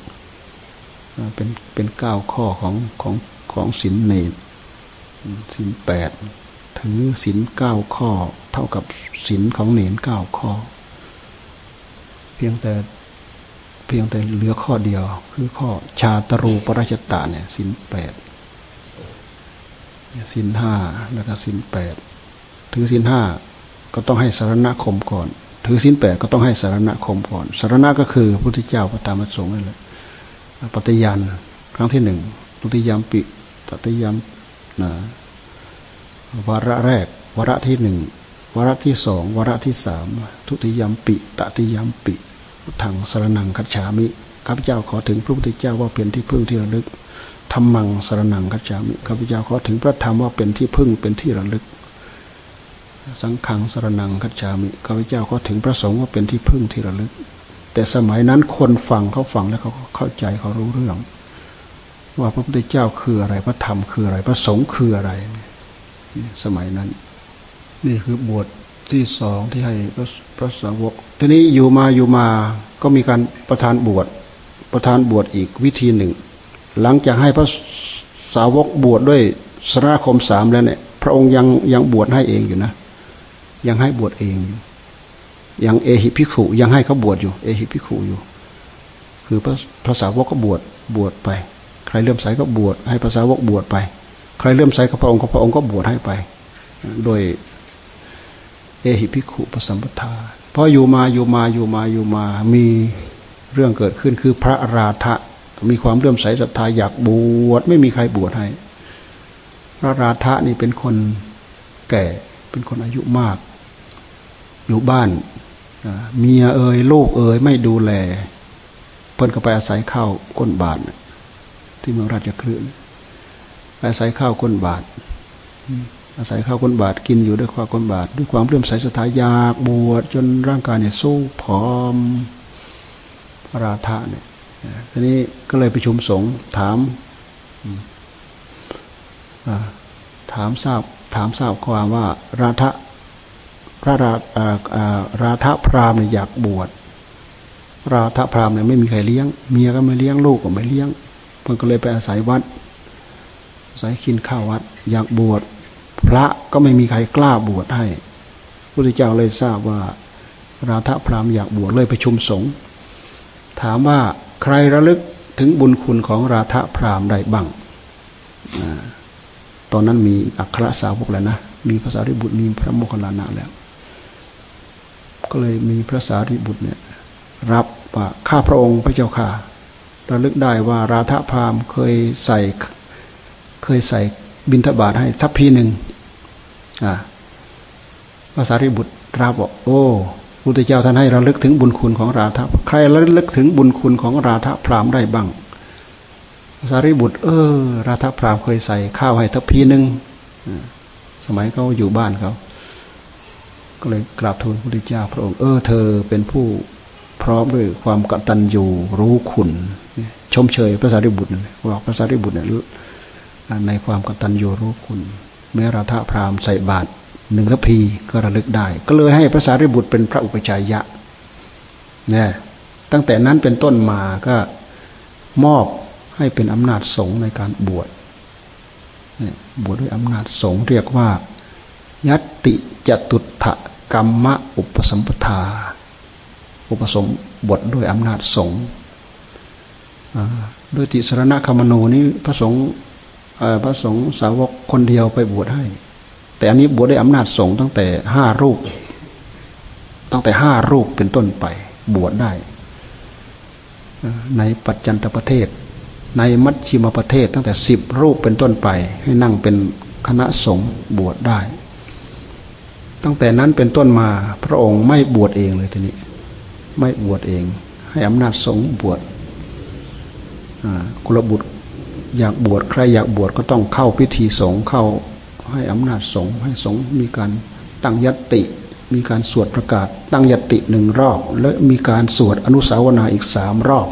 เป็นเป็นเก้าข้อของของของศีลเนศีลแปดถือศีลเก้าข้อ เท่ากับศีลของเนนเก้าข้อ เพียงแต่ เพียงแต่เหลือข้อเดียว คือข้อชาตรูปราชตาเนี่ยศีลแปดศีลห้าแล้วก็ศีลแปดถือศีลห้าก็ต้องให้สารณคมก่อน ถือศีลแปดก็ต้องให้สารณคมก่อน สารณะก็คือพระพุทธเจ้าพระธรรมสงฆ์นั่นแหละปฏิญาณครั้งที่หนึ่งตุติยามปิตติยามนะวาระแรกวาระที่หนึ่งวาระที่สองวาระที่สามทุติยามปิตติยามปิ ทางสารนังคัจฉามิข้าพเจ้าขอถึงพระพุทธเจ้าว่าเป็นที่พึ่งที่ระลึกธรรมังสารนังคัจฉามิข้าพเจ้าขอถึงพระธรรมว่าเป็นที่พึ่งเป็นที่ระลึก สังขังสารนังคัจฉามิข้าพเจ้าขอถึงพระสงฆ์ว่าเป็นที่พึ่งที่ระลึก แต่สมัยนั้นคนฟังเขาฟังแล้วเขาเข้าใจเขารู้เรื่อง ว่าพระพุทธเจ้าคืออะไรพระธรรมคืออะไร พระสงฆ์คืออะไร สมัยนั้น นี่คือบวช ที่สองที่ให้พระพระสาวก ทีนี้อยู่มาอยู่มาก็มีการประทานบวชประทานบวชอีกวิธีหนึ่ง หลังจากให้พระสาวกบวชดด้วยสราคมสามแล้วเนี่ย พระองค์ยังยังบวชให้เองอยู่นะ ยังให้บวชเองอยู่ยังเอหิพิขุยังให้เขาบวชอยู่ เอหิพิขุอยู่ คือพระพระสาวกก็บวชบวชไป ใครเลื่อมใสก็บวชให้พระสาวกบวชไป ใครเลื่อมใสกับพระองค์พระองค์ก็บวชให้ไป โดย เอหิพิขุปสัมปทาพออยู่มาอยู่มาอยู่มาอยู่มา มีเรื่องเกิดขึ้นคือพระราธะมีความเลื่อมใสศรัทธาอยากบวชไม่มีใครบวชให้ พระราธะนี่เป็นคนแก่เป็นคนอายุมาก อยู่บ้านเมียเอ่ยลูกเอ่ยไม่ดูแล เพิ่นก็ไปอาศัยข้าวก้นบาทที่เมืองราชคลื่นไปอาศัยข้าวก้นบาท อาศัยข้าวก้นบาทกินอยู่ด้วยความก้นบาทด้วยความเลื่อมใสศรัทธาอยากบวชจนร่างกายเนี่ยสู้ผอมพระราธะเนี่ยทีนี้ก็เลยประชุมสงฆ์ถามถามทราบถามทราบความว่าราธะพระราราธะพรามเนี่ยอยากบวชราธะพรามเนี่ยไม่มีใครเลี้ยง เมียก็ไม่เลี้ยงลูกก็ไม่เลี้ยงเพิ่นก็เลยไปอาศัยวัดอาศัยกินข้าววัด อยากบวช พระก็ไม่มีใครกล้าบวชให้พระพุทธเจ้าเลยทราบว่า ราธพรามอยากบวชเลยไปชุมสงฆ์ถามว่าใครระลึกถึงบุญคุณของราธพรามได้บ้างตอนนั้นมีอัครสาวกแล้วนะมีภาษาริบุตรมีพระโมคคัลลานะแล้ว ก็เลยมีพระสารีบุตรเนี่ยรับว่าข้าพระองค์พระเจ้าค่ะระลึกได้ว่าราธพรามเคยใส่เคยใส่ บินทบาทให้ทัพพีหนึ่งภาษาริบุตรราบอกโอ้พุทธเจ้าท่านให้ระลึกถึงบุญคุณของราธะใครระลึกถึงบุญคุณของราธะพรามได้บ้างภาษาริบุตร เออ ราธะพรามเคยใส่ข้าวให้ทัพพีหนึ่งสมัยเขาอยู่บ้านเขาก็เลยกราบทูลพระพุทธเจ้าพระองค์เออเธอเป็นผู้พร้อมด้วยความกตัญญูรู้คุณ ชมเชยพระสารีบุตรบอกพระสารีบุตรเนี่ย ในความกตัญญูรู้คุณ แม้ราธาพรามใส่บาตรหนึ่งทัพีก็ระลึกได้ ก็เลยให้พระสารีบุตรเป็นพระอุปชัยยะเนี่ยตั้งแต่นั้นเป็นต้นมาก็มอบให้เป็นอำนาจสงฆ์ในการบวชเนี่ยบวชด้วยอำนาจสงฆ์เรียกว่า ยัตติจตุถะกรรมะอุปสมปทา อุปสมบทด้วยอำนาจสงฆ์โดยติสรณคมนูนี้พระสงฆ์ พระสงฆ์สาวกคนเดียวไปบวชให้ แต่อันนี้บวชได้อำนาจสงฆ์ตั้งแต่ห้ารูป ตั้งแต่ห้ารูปเป็นต้นไป บวชได้ ในปัจจันตประเทศ ในมัชชิมประเทศ ตั้งแต่สิบรูปเป็นต้นไป ให้นั่งเป็นคณะสงฆ์บวชได้ ตั้งแต่นั้นเป็นต้นมาพระองค์ไม่บวชเองเลยทีนี้ ไม่บวชเอง ให้อำนาจสงฆ์บวชกุลบุตร อยากบวชใครอยากบวชก็ต้องเข้าพิธีสงฆ์เข้าให้อำนาจสงฆ์ให้สงฆ์มีการตั้งยติ มีการสวดประกาศ ตั้งยติหนึ่งรอบ และมีการสวดอนุสาวนาอีกสามรอบ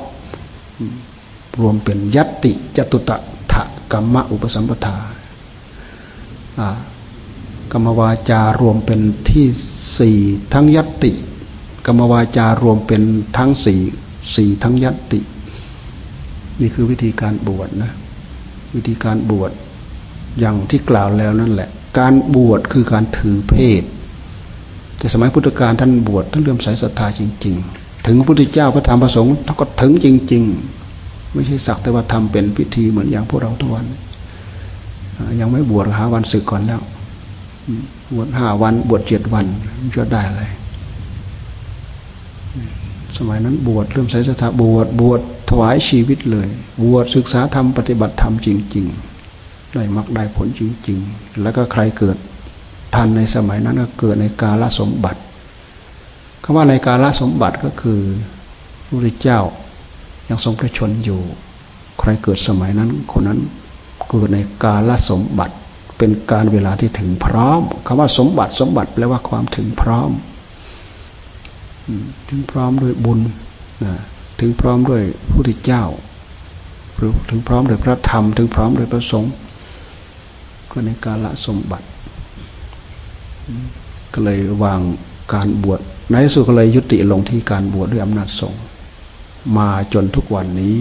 รวมเป็นยติจตุตะถะกรรมอุปสัมปทากรรมวาจารวมเป็นที่สี่ทั้งยติ กรรมวาจารวมเป็นทั้งสี่สี่ทั้งยติ นี่คือวิธีการบวชนะ วิธีการบวชอย่างที่กล่าวแล้วนั่นแหละ การบวชคือการถือเพศ แต่สมัยพุทธกาลท่านบวชท่านเลื่อมใสศรัทธาจริง ๆ ถึงพระพุทธเจ้าพระธรรมพระสงฆ์ท่านก็ถึงจริง ๆ ไม่ใช่สักแต่ว่าทำเป็นพิธีเหมือนอย่างพวกเราทุกวัน ยังไม่บวชหาวันศึกก่อนแล้ว บวชห้าวันบวชเจ็ดวันจะได้อะไรสมัยนั้นบวชเริ่มใส่สถาบวชบวช วายชีวิตเลยบวชศึกษาธรรมปฏิบัติธรรมจริง ๆ ได้มักได้ผลจริง ๆ แล้วก็ใครเกิดทันในสมัยนั้นก็เกิดในกาลสมบัติคำว่าในกาลสมบัติก็คือพระพุทธเจ้ายังทรงพระชนอยู่ ใครเกิดสมัยนั้น คนนั้นเกิดในกาลสมบัติ เป็นการเวลาที่ถึงพร้อมคำว่าสมบัติสมบัติแปลว่าความถึงพร้อม ถึงพร้อมด้วยบุญนะ ถึงพร้อมด้วยพระพุทธเจ้าหรือถึงพร้อมด้วยพระธรรม ถึงพร้อมด้วยพระสงฆ์ก็ในการละสมบัติ ก็เลยวางการบวชในสุดก็เลยยุติลงที่การบวชด้วยอำนาจสงฆ์มาจนทุกวันนี้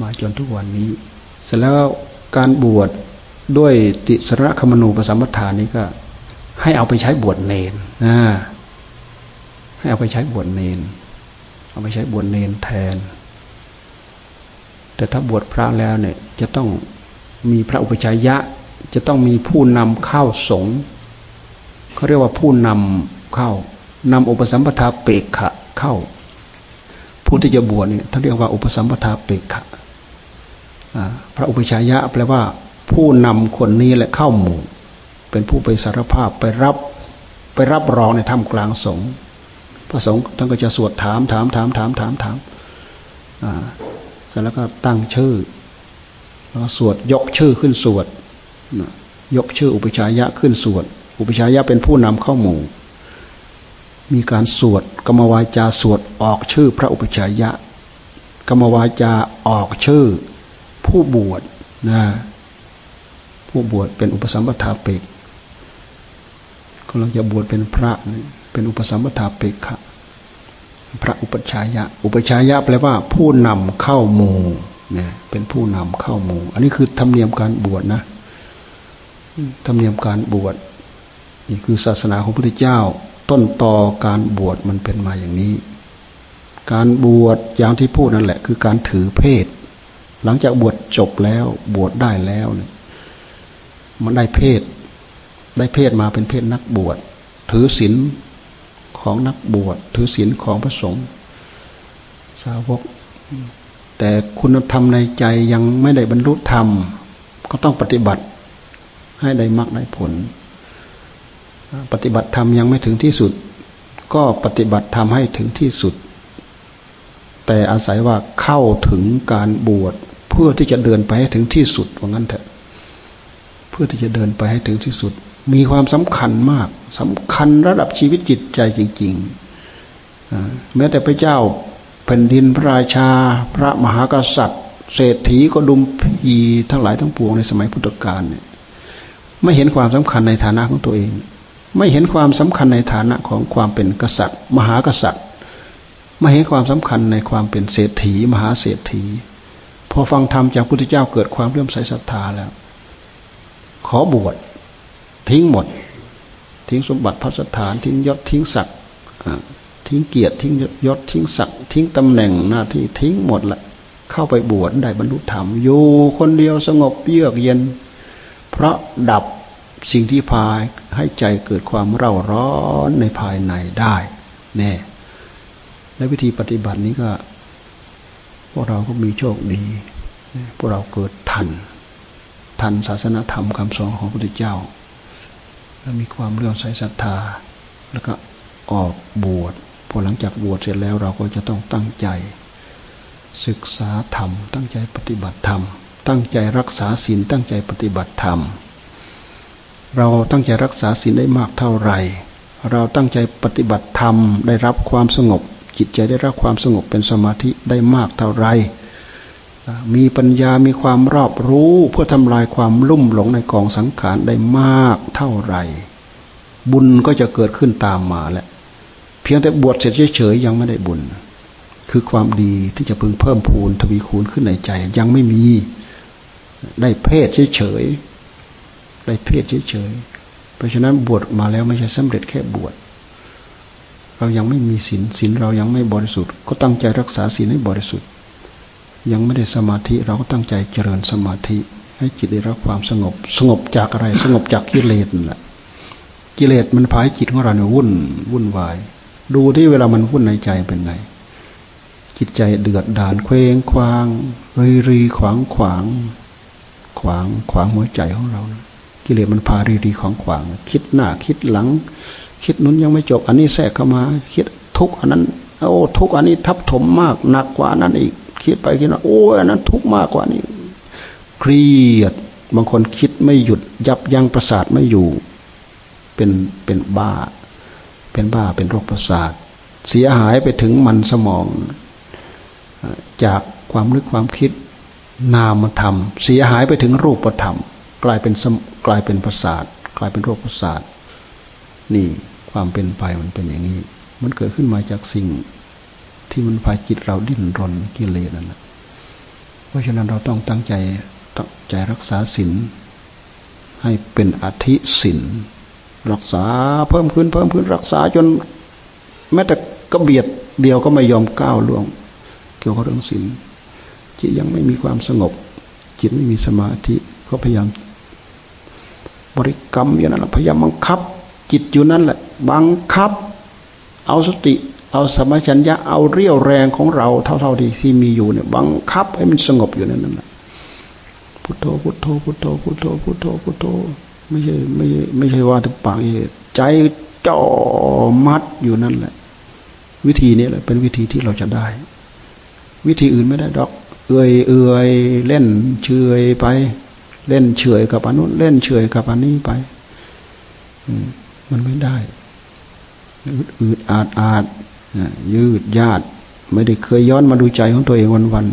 มาจนทุกวันนี้ เสร็จแล้วการบวชด้วยติสระคมนูปสัมปทานนี้ก็ ให้เอาไปใช้บวชเนนนะให้เอาไปใช้บวชเนน เอาไปใช้บวชเนนแทน แต่ถ้าบวชพระแล้วเนี่ยจะต้องมีพระอุปชัยยะ จะต้องมีผู้นำเข้าสงฆ์เขาเรียกว่าผู้นำเข้านำอุปสัมปทาเปกขะเข้า ผู้ที่จะบวชเนี่ยท่านเรียกว่าอุปสัมปทาเปกขะพระอุปชัยยะแปลว่า ผู้นำคนนี้แหละเข้าหมู่ เป็นผู้ไปสารภาพไปรับไปรับรองในถ้ำกลางสงฆ์ พระสงฆ์ท่านก็จะสวดถามถามถามถามถามถามเสร็จแล้วก็ตั้งชื่อแล้วสวดยกชื่อขึ้นสวดยกชื่ออุปชัยยะขึ้นสวด อุปชัยยะเป็นผู้นำเข้าหมู่ มีการสวดกรรมวาจาสวดออกชื่อพระอุปชัยยะ กรรมวาจาออกชื่อ ผู้บวชนะผู้บวชเป็นอุปสัมปทาเปกกำลังจะบวชเป็นพระ เป็นอุปสัมปทาเปกค่ะพระอุปชายะ อุปชายะแปลว่า ผู้นำเข้าหมู่เนี่ยเป็นผู้นำเข้าหมู่ อันนี้คือธรรมเนียมการบวชนะธรรมเนียมการบวชนี่คือศาสนาของพระพุทธเจ้า ต้นต่อการบวชมันเป็นมาอย่างนี้ การบวชอย่างที่พูดนั่นแหละ คือการถือเพศ หลังจากบวชจบแล้ว บวชได้แล้วเนี่ยมันได้เพศ ได้เพศมาเป็นเพศนักบวช ถือศีล ของนักบวชถือศีลของพระสงฆ์สาวก แต่คุณธรรมในใจยังไม่ได้บรรลุธรรม ก็ต้องปฏิบัติให้ได้มากได้ผล ปฏิบัติธรรมยังไม่ถึงที่สุด ก็ปฏิบัติธรรมให้ถึงที่สุด แต่อาศัยว่าเข้าถึงการบวชเพื่อที่จะเดินไปให้ถึงที่สุดว่างั้นเถอะ เพื่อที่จะเดินไปให้ถึงที่สุด มีความสำคัญมาก สำคัญระดับชีวิตจิตใจจริงๆแม้แต่พระเจ้าแผ่นดินพระราชา พระมหากษัตริย์ เศรษฐีก็ดุมพีทั้งหลายทั้งปวงในสมัยพุทธกาลเนี่ยไม่เห็นความสำคัญในฐานะของตัวเอง ไม่เห็นความสำคัญในฐานะของความเป็นกษัตริย์ มหากษัตริย์ ไม่เห็นความสำคัญในความเป็นเศรษฐี มหาเศรษฐี พอฟังธรรมจากพุทธเจ้าเกิดความเลื่อมใสศรัทธาแล้ว ขอบวชทิ้งหมด ทิ้งสมบัติพัสถาน ทิ้งยศทิ้งศักดิ์ทิ้งเกียรติทิ้งยศทิ้งศักดิ์ทิ้งตำแหน่งหน้าที่ทิ้งหมดละเข้าไปบวชได้บรรลุธรรมอยู่คนเดียวสงบเยือกเย็น เพราะดับสิ่งที่พายให้ใจเกิดความเร่าร้อนในภายในได้แน่และวิธีปฏิบัตินี้ก็พวกเราก็มีโชคดีพวกเราเกิดทัน ทันศาสนธรรมคำสอนของพระพุทธเจ้า แล้วมีความเลื่อมใสศรัทธา แล้วก็ออกบวชพอหลังจากบวชเสร็จแล้วเราก็จะต้องตั้งใจ ศึกษาธรรม ตั้งใจปฏิบัติธรรม ตั้งใจรักษาศีลตั้งใจปฏิบัติธรรม เราตั้งใจรักษาศีลได้มากเท่าไหร่ เราตั้งใจปฏิบัติธรรมได้รับความสงบ จิตใจได้รับความสงบเป็นสมาธิได้มากเท่าไร มีปัญญามีความรอบรู้เพื่อทำลายความลุ่มหลงในกองสังขารได้มากเท่าไรบุญก็จะเกิดขึ้นตามมาแหละเพียงแต่บวชเสร็จเฉยๆยังไม่ได้บุญ คือความดีที่จะพึงเพิ่มพูนทวีคูณขึ้นในใจ ยังไม่มีได้เพศเฉยๆได้เพศเฉยๆเพราะฉะนั้นบวชมาแล้วไม่ใช่สำเร็จแค่บวชเรายังไม่มีศีลศีลเรายังไม่บริสุทธิ์ ก็ตั้งใจรักษาศีลให้บริสุทธิ์ ยังไม่ได้สมาธิเราก็ตั้งใจเจริญสมาธิ ให้จิตได้รับความสงบ สงบจากอะไรสงบจากกิเลสนั่นแหละกิเลสมันพายจิตของเราเนี่ยวุ่นวุ่นวาย ดูที่เวลามันวุ่นในใจเป็นไง จิตใจเดือดดานเคว้งคว้างรีรีขวางขวาง ขวางขวางหัวใจของเรานะกิเลสมันพารีรีของขวาง คิดหน้าคิดหลัง คิดนู้นยังไม่จบ อันนี้แทรกเข้ามา คิดทุกอันนั้นโอ้ทุกอันนี้ทับถมมากหนักกว่านั้นอีก คิดไปคิดมาโอ้อันนั้นทุกมากกว่านี้เครียดบางคนคิดไม่หยุด ยับยั้งประสาทไม่อยู่ เป็นเป็นบ้า เป็นบ้าเป็นโรคประสาท เสียหายไปถึงมันสมอง จากความนึกความคิดนามธรรม เสียหายไปถึงรูปธรรม กลายเป็นกลายเป็นประสาท กลายเป็นโรคประสาท นี่ความเป็นไปมันเป็นอย่างนี้ มันเกิดขึ้นมาจากสิ่ง ที่มันพาจิตเราดิ้นรนกิเลสนั่นแหละเพราะฉะนั้นเราต้องตั้งใจตั้งใจรักษาศีลให้เป็นอธิศีลรักษาเพิ่มขึ้นเพิ่มขึ้นรักษาจน แม้แต่กระเบียดเดียวก็ไม่ยอมก้าวล่วง เกี่ยวกับเรื่องศีลจิตยังไม่มีความสงบ จิตไม่มีสมาธิก็พยายาม บริกรรมอย่างนั้นพยายามบังคับ จิตอยู่นั่นแหละบังคับ เอาสติ เอาสมาชัญญะเอาเรี่ยวแรงของเราเท่าๆที่ที่มีอยู่เนี่ยบังคับให้มันสงบอยู่นั่นแหละพุทโธพุทโธพุทโธพุทโธพุทโธพุทโธไม่ใช่ไม่ไม่ใช่ว่าถึงปากใจจ่อมัดอยู่นั่นแหละ วิธีนี้แหละ เป็นวิธีที่เราจะได้ วิธีอื่นไม่ได้ดอก เอื่อยเอื่อยเล่นเฉยไป เล่นเฉยกับอันนู้นเล่นเฉยกับอันนี้ไปมันไม่ได้อืดอาดอาด ยืดยาดไม่ได้เคยย้อนมาดูใจของตัวเองวันวัน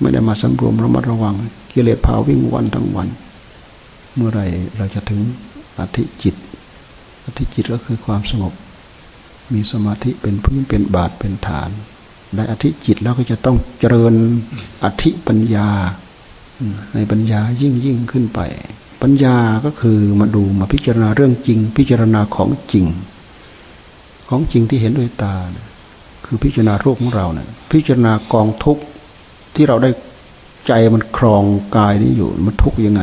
ไม่ได้มาสำรวมระมัดระวังกิเลสพาวิ่งวันทั้งวัน เมื่อไรเราจะถึงอธิจิต อธิจิตก็คือความสงบ มีสมาธิเป็นพื้นเป็นบาทเป็นฐาน ได้อธิจิตแล้วก็จะต้องเจริญอธิปัญญาในปัญญายิ่งยิ่งขึ้นไป ปัญญาก็คือมาดูมาพิจารณาเรื่องจริง พิจารณาของจริง ของจริงที่เห็นด้วยตาคือพิจารณารูปของเราเนะี่ยพิจารณากองทุกข์ที่เราได้ใจมันครองกายนี้อยู่มันทุกข์ยังไง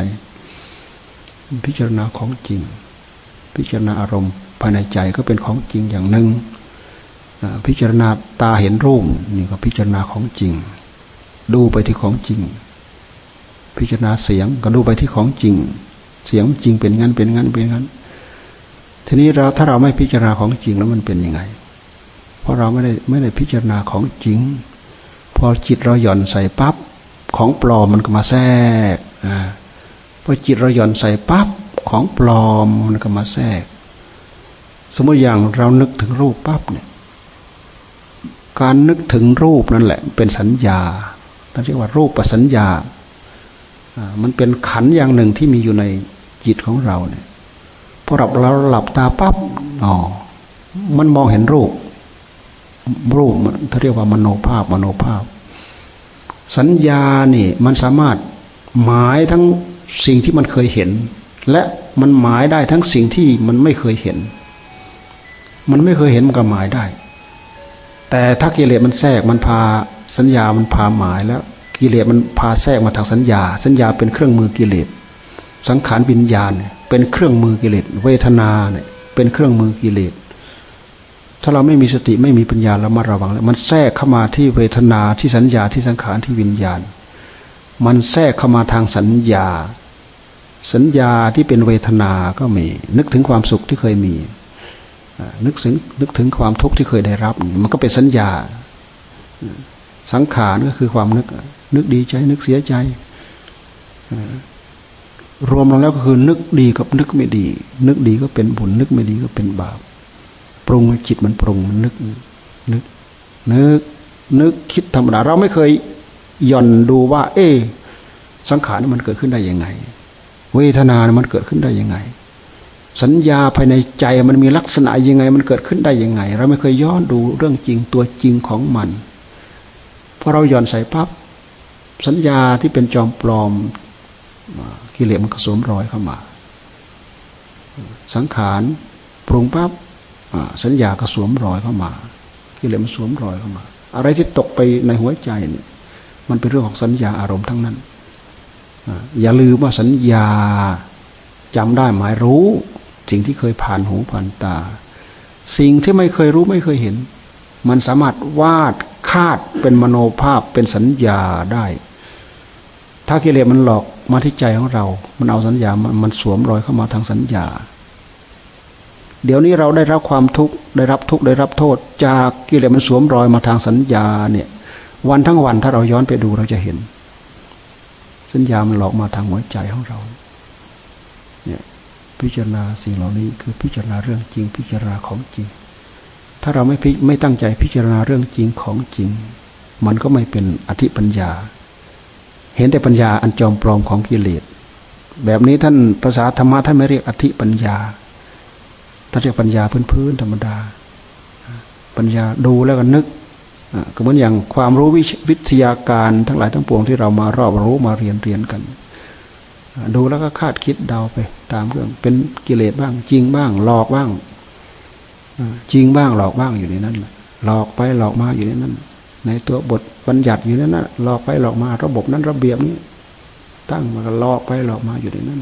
พิจารณาของจริง พิจารณาอารมณ์ภายในใจก็เป็นของจริงอย่างหนึ่งพิจารณาตาเห็นรูปนี่ก็พิจารณาของจริง ดูไปที่ของจริง พิจารณาเสียงก็ดูไปที่ของจริง เสียงจริงเป็นงั้นเป็นงั้นเป็นงั้น ทีนี้เราถ้าเราไม่พิจารณาของจริงแล้วมันเป็นยังไง เพราะเราไม่ได้ไม่ได้พิจารณาของจริง พอจิตเราหย่อนใส่ปั๊บของปลอมมันก็มาแทรกอ่าพอจิตเราหย่อนใส่ปั๊บของปลอมมันก็มาแทรก สมมติอย่างเรานึกถึงรูปปั๊บเนี่ย การนึกถึงรูปนั่นแหละ เป็นสัญญาเรียกว่ารูปประสัญญา มันเป็นขันอย่างหนึ่งที่มีอยู่ในจิตของเราเนี่ย พอเราเราหลับตาปั๊บอ๋อมันมองเห็นรูป รูปเขาเรียกว่ามโนภาพมโนภาพ สัญญานี่มันสามารถหมายทั้งสิ่งที่มันเคยเห็น และมันหมายได้ทั้งสิ่งที่มันไม่เคยเห็น มันไม่เคยเห็นมันก็หมายได้ แต่ถ้ากิเลสมันแทรกมันพาสัญญามันพาหมายแล้วกิเลสมันพาแทรกมาทางสัญญา สัญญาเป็นเครื่องมือกิเลสสังขารวิญญาณเเป็นเครื่องมือกิเลสเวทนาเนี่ยเป็นเครื่องมือกิเลสถ้าเราไม่มีสติไม่มีปัญญาเรามาระวังแล้วมันแทรกเข้ามาที่เวทนาที่สัญญาที่สังขารที่วิญญาณ มันแทรกเข้ามาทางสัญญา สัญญาที่เป็นเวทนาก็มี นึกถึงความสุขที่เคยมี นึกถึงนึกถึงความทุกข์ที่เคยได้รับ มันก็เป็นสัญญา สังขารก็คือความนึก นึกดีใจนึกเสียใจ รวมลงแล้วก็คือนึกดีกับนึกไม่ดี นึกดีก็เป็นบุญ นึกไม่ดีก็เป็นบาป ปรุงจิตมันปรุงมันนึก นึก นึก นึกคิดธรรมดา เราไม่เคยย่อนดูว่า เอ๊สังขารมันเกิดขึ้นได้ยังไง เวทนามันเกิดขึ้นได้ยังไง สัญญาภายในใจมันมีลักษณะยังไง มันเกิดขึ้นได้ยังไง เราไม่เคยย้อนดูเรื่องจริงตัวจริงของมันพอเราย่อนใส่ปั๊บสัญญาที่เป็นจอมปลอม กิเลสมันก็สวมรอยเข้ามา สังขารปรุงปั๊บสัญญาก็สวมรอยเข้ามา กิเลสมันสวมรอยเข้ามา อะไรที่ตกไปในหัวใจเนี่ยมันเป็นเรื่องของสัญญาอารมณ์ทั้งนั้น อย่าลืมว่าสัญญาจำได้หมายรู้ สิ่งที่เคยผ่านหูผ่านตา สิ่งที่ไม่เคยรู้ไม่เคยเห็น มันสามารถวาดคาดเป็นมโนภาพเป็นสัญญาได้ ถ้ากิเลสมันหลอกมาที่ใจของเรา มันเอาสัญญา มันสวมรอยเข้ามาทางสัญญา เดี๋ยวนี้เราได้รับความทุกข์ได้รับทุกข์ได้รับโทษ จากกิเลสมันสวมรอยมาทางสัญญาเนี่ยวันทั้งวันถ้าเราย้อนไปดูเราจะเห็น สัญญามันหลอกมาทางหัวใจของเราเนี่ยพิจารณาสิ่งเหล่านี้คือพิจารณาเรื่องจริง พิจารณาของจริง ถ้าเราไม่ไม่ตั้งใจพิจารณาเรื่องจริงของจริง มันก็ไม่เป็นอธิปัญญา เห็นแต่ปัญญาอันจอมปลอมของกิเลสแบบนี้ท่านภาษาธรรมะท่านไม่เรียกอธิปัญญาท่านเรียกปัญญาพื้นๆธรรมดา ปัญญาดูแล้วก็นึกก็เหมือนอย่างความรู้วิทยาการทั้งหลายทั้งปวงที่เรามารอบรู้มาเรียนเรียนกัน ดูแล้วก็คาดคิดเดาไป ตามเรื่องเป็นกิเลสบ้าง จริงบ้าง หลอกบ้างจริงบ้างหลอกบ้างอยู่ในนั้นหลอกไปหลอกมาอยู่ในนั้น ในตัวบทบัญญัติอยู่นั้นหลอกไปหลอกมา ระบบนั้นระเบียบนี้ตั้งมาก็หลอกไปหลอกมาอยู่ในนั้น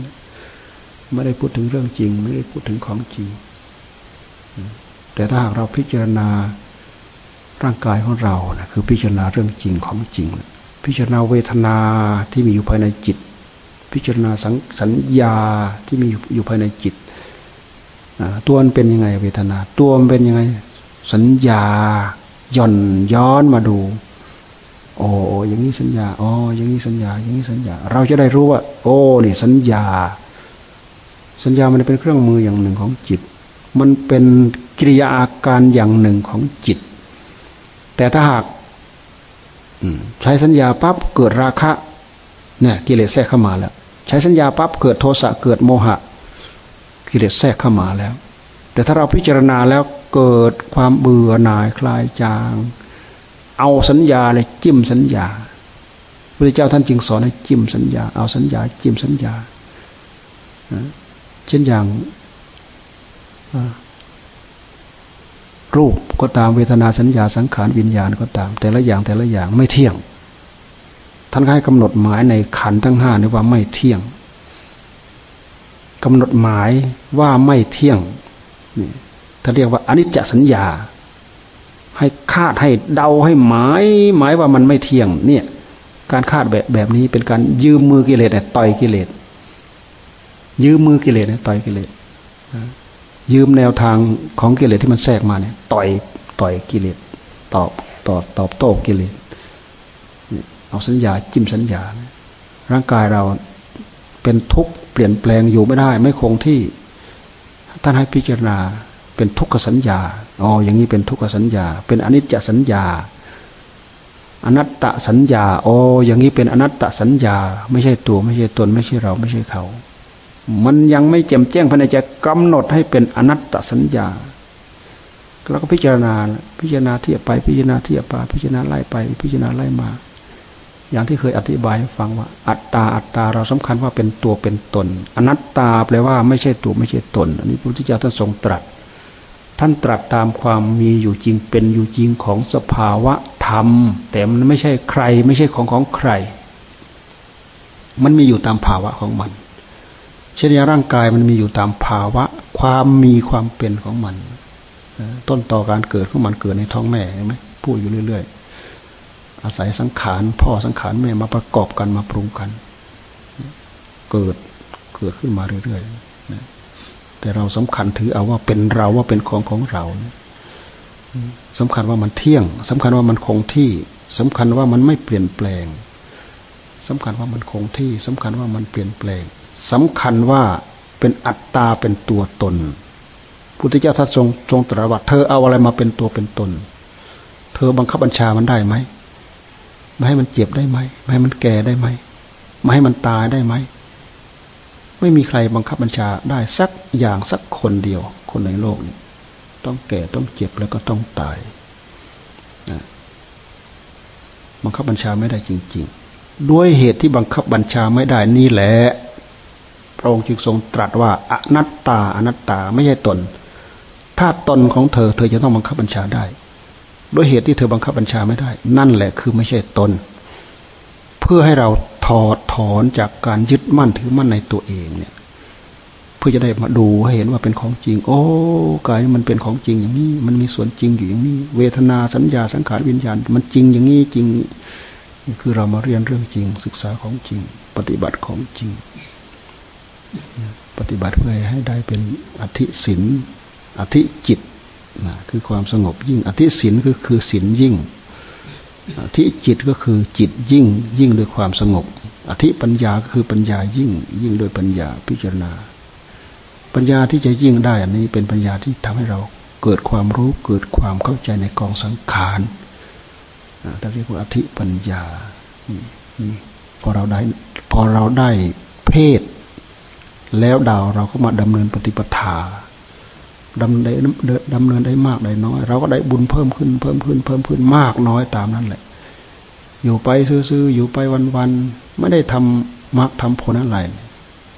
ไม่ได้พูดถึงเรื่องจริง ไม่ได้พูดถึงของจริง แต่ถ้าหากเราพิจารณาร่างกายของเรานะคือพิจารณาเรื่องจริงของจริง พิจารณาเวทนาที่มีอยู่ภายในจิต พิจารณาสัญญาที่มีอยู่ภายในจิตตัวมันเป็นยังไงเวทนา ตัวมันเป็นยังไงสัญญา ย่อนย้อนมาดูโอ้อย่างนี้สัญญาอ๋ออย่างนี้สัญญา อย่างนี้สัญญา เราจะได้รู้ว่า โอ้นี่สัญญา สัญญามันเป็นเครื่องมืออย่างหนึ่งของจิต มันเป็นกิริยาอาการอย่างหนึ่งของจิต แต่ถ้าหากใช้สัญญาปั๊บเกิดราคะเนี่ยกิเลสแทรกเข้ามาแล้ว ใช้สัญญาปั๊บเกิดโทสะเกิดโมหะ กิเลสแทรกเข้ามาแล้ว แต่ถ้าเราพิจารณาแล้ว เกิดความเบื่อหน่ายคลายจาง เอาสัญญาเลยจิ้มสัญญาพระเจ้าท่านจึงสอนให้จิ้มสัญญา เอาสัญญา จิ้มสัญญาเช่นอย่างรูปก็ตามเวทนาสัญญาสังขารวิญญาณก็ตาม แต่ละอย่างแต่ละอย่างไม่เที่ยง ท่านให้กำหนดหมายในขันทั้งห้านี่ว่าไม่เที่ยงกำหนดหมายว่าไม่เที่ยงนี่ ถ้าเรียกว่าอนิจจสัญญา ให้คาดให้เดาให้หมายหมายว่ามันไม่เที่ยง เนี่ย การคาดแบบแบบนี้เป็นการยืมมือกิเลสต่อยกิเลสยืมมือกิเลสต่อยกิเลสยืมแนวทางของกิเลสที่มันแทรกมาเนี่ยต่อยต่อยกิเลสตอบตอบตอบโต้กิเลสเอาสัญญาจิ้มสัญญา ร่างกายเราเป็นทุกข์เปลี่ยนแปลงอยู่ไม่ได้ ไม่คงที่ ท่านให้พิจารณา เป็นทุกขสัญญาอ๋ออย่างนี้เป็นทุกขสัญญา เป็นอนิจจสัญญา อนัตตสัญญาอ๋ออย่างนี้เป็นอนัตตสัญญา ไม่ใช่ตัวไม่ใช่ตน ไม่ใช่เราไม่ใช่เขา มันยังไม่แจ่มแจ้งภายในใจกำหนดให้เป็นอนัตตสัญญาแล้วก็พิจารณาพิจารณาเทียบไปพิจารณาเทียบไปพิจารณาไล่ไป พิจารณาไล่มา อย่างที่เคยอธิบายให้ฟังว่า อัตตาอัตตาเราสำคัญว่าเป็นตัวเป็นตน อนัตตาแปลว่าไม่ใช่ตัวไม่ใช่ตน อันนี้พระพุทธเจ้าท่านทรงตรัส ท่านตรัสตามความมีอยู่จริงเป็นอยู่จริงของสภาวะธรรม แต่มันไม่ใช่ใครไม่ใช่ของของใคร มันมีอยู่ตามภาวะของมัน เช่นอย่างร่างกายมันมีอยู่ตามภาวะ ความมีความเป็นของมัน ต้นต่อการเกิดของมันเกิดในท้องแม่ใช่ไหมพูดอยู่เรื่อย ๆ อาศัยสังขารพ่อสังขารแม่มาประกอบกันมาปรุงกัน เกิดเกิดขึ้นมาเรื่อย ๆ แต่เราสำคัญถือเอาว่าเป็นเราว่าเป็นของของเราสำคัญว่ามันเที่ยงสำคัญว่ามันคงที่สำคัญว่ามันไม่เปลี่ยนแปลงสำคัญว่ามันคงที่สำคัญว่ามันเปลี่ยนแปลงสำคัญว่าเป็นอัตตาเป็นตัวตนพพุทธเจ้าท่านทรงทรงตรัสว่าเธอเอาอะไรมาเป็นตัวเป็นตน เธอบังคับบัญชามันได้ไหมไม่ให้มันเจ็บได้ไหม ไม่ให้มันแก่ได้ไหม ไม่ให้มันตายได้ไหม ไม่มีใครบังคับบัญชาได้สักอย่างสักคนเดียว คนในโลกนี้ต้องแก่ต้องเจ็บแล้วก็ต้องตายนะบังคับบัญชาไม่ได้จริง ๆ ด้วยเหตุที่บังคับบัญชาไม่ได้นี่แหละพระองค์จึงทรงตรัสว่าอนัตตาอนัตตาไม่ใช่ตน ถ้าตนของเธอ เธอจะต้องบังคับบัญชาได้ ด้วยเหตุที่เธอบังคับบัญชาไม่ได้ นั่นแหละคือไม่ใช่ตน เพื่อให้เรา ถอดถอนจากการยึดมั่นถือมั่นในตัวเองเนี่ย เพื่อจะได้มาดูให้เห็นว่าเป็นของจริง โอ้กายมันเป็นของจริงอย่างนี้ มันมีส่วนจริงอยู่อย่างนี้ เวทนาสัญญาสังขารวิญญาณ มันจริงอย่างนี้จริงนี่คือเรามาเรียนเรื่องจริง ศึกษาของจริง ปฏิบัติของจริง ปฏิบัติเพื่อให้ได้เป็นอธิศินอธิจิตนะคือความสงบยิ่ง อธิศินคือคือศินยิ่ง อธิจิตก็คือจิตยิ่งยิ่งด้วยความสงบ อธิปัญญาก็คือปัญญายิ่งยิ่งโดยปัญญาพิจารณา ปัญญาที่จะยิ่งได้อันนี้เป็นปัญญาที่ทำให้เราเกิดความรู้เกิดความเข้าใจในกองสังขารถ้าเรียกว่าอธิปัญญาพอเราได้พอเราได้เพศ แล้วดาวเราก็มาดำเนินปฏิปทา ดำเนินดำเนินได้มากได้น้อย เราก็ได้บุญเพิ่มขึ้น เพิ่มขึ้น เพิ่มขึ้นมากน้อยตามนั้นแหละ อยู่ไปซื่อๆอยู่ไปวันๆไม่ได้ทำมรรคทำผลอะไร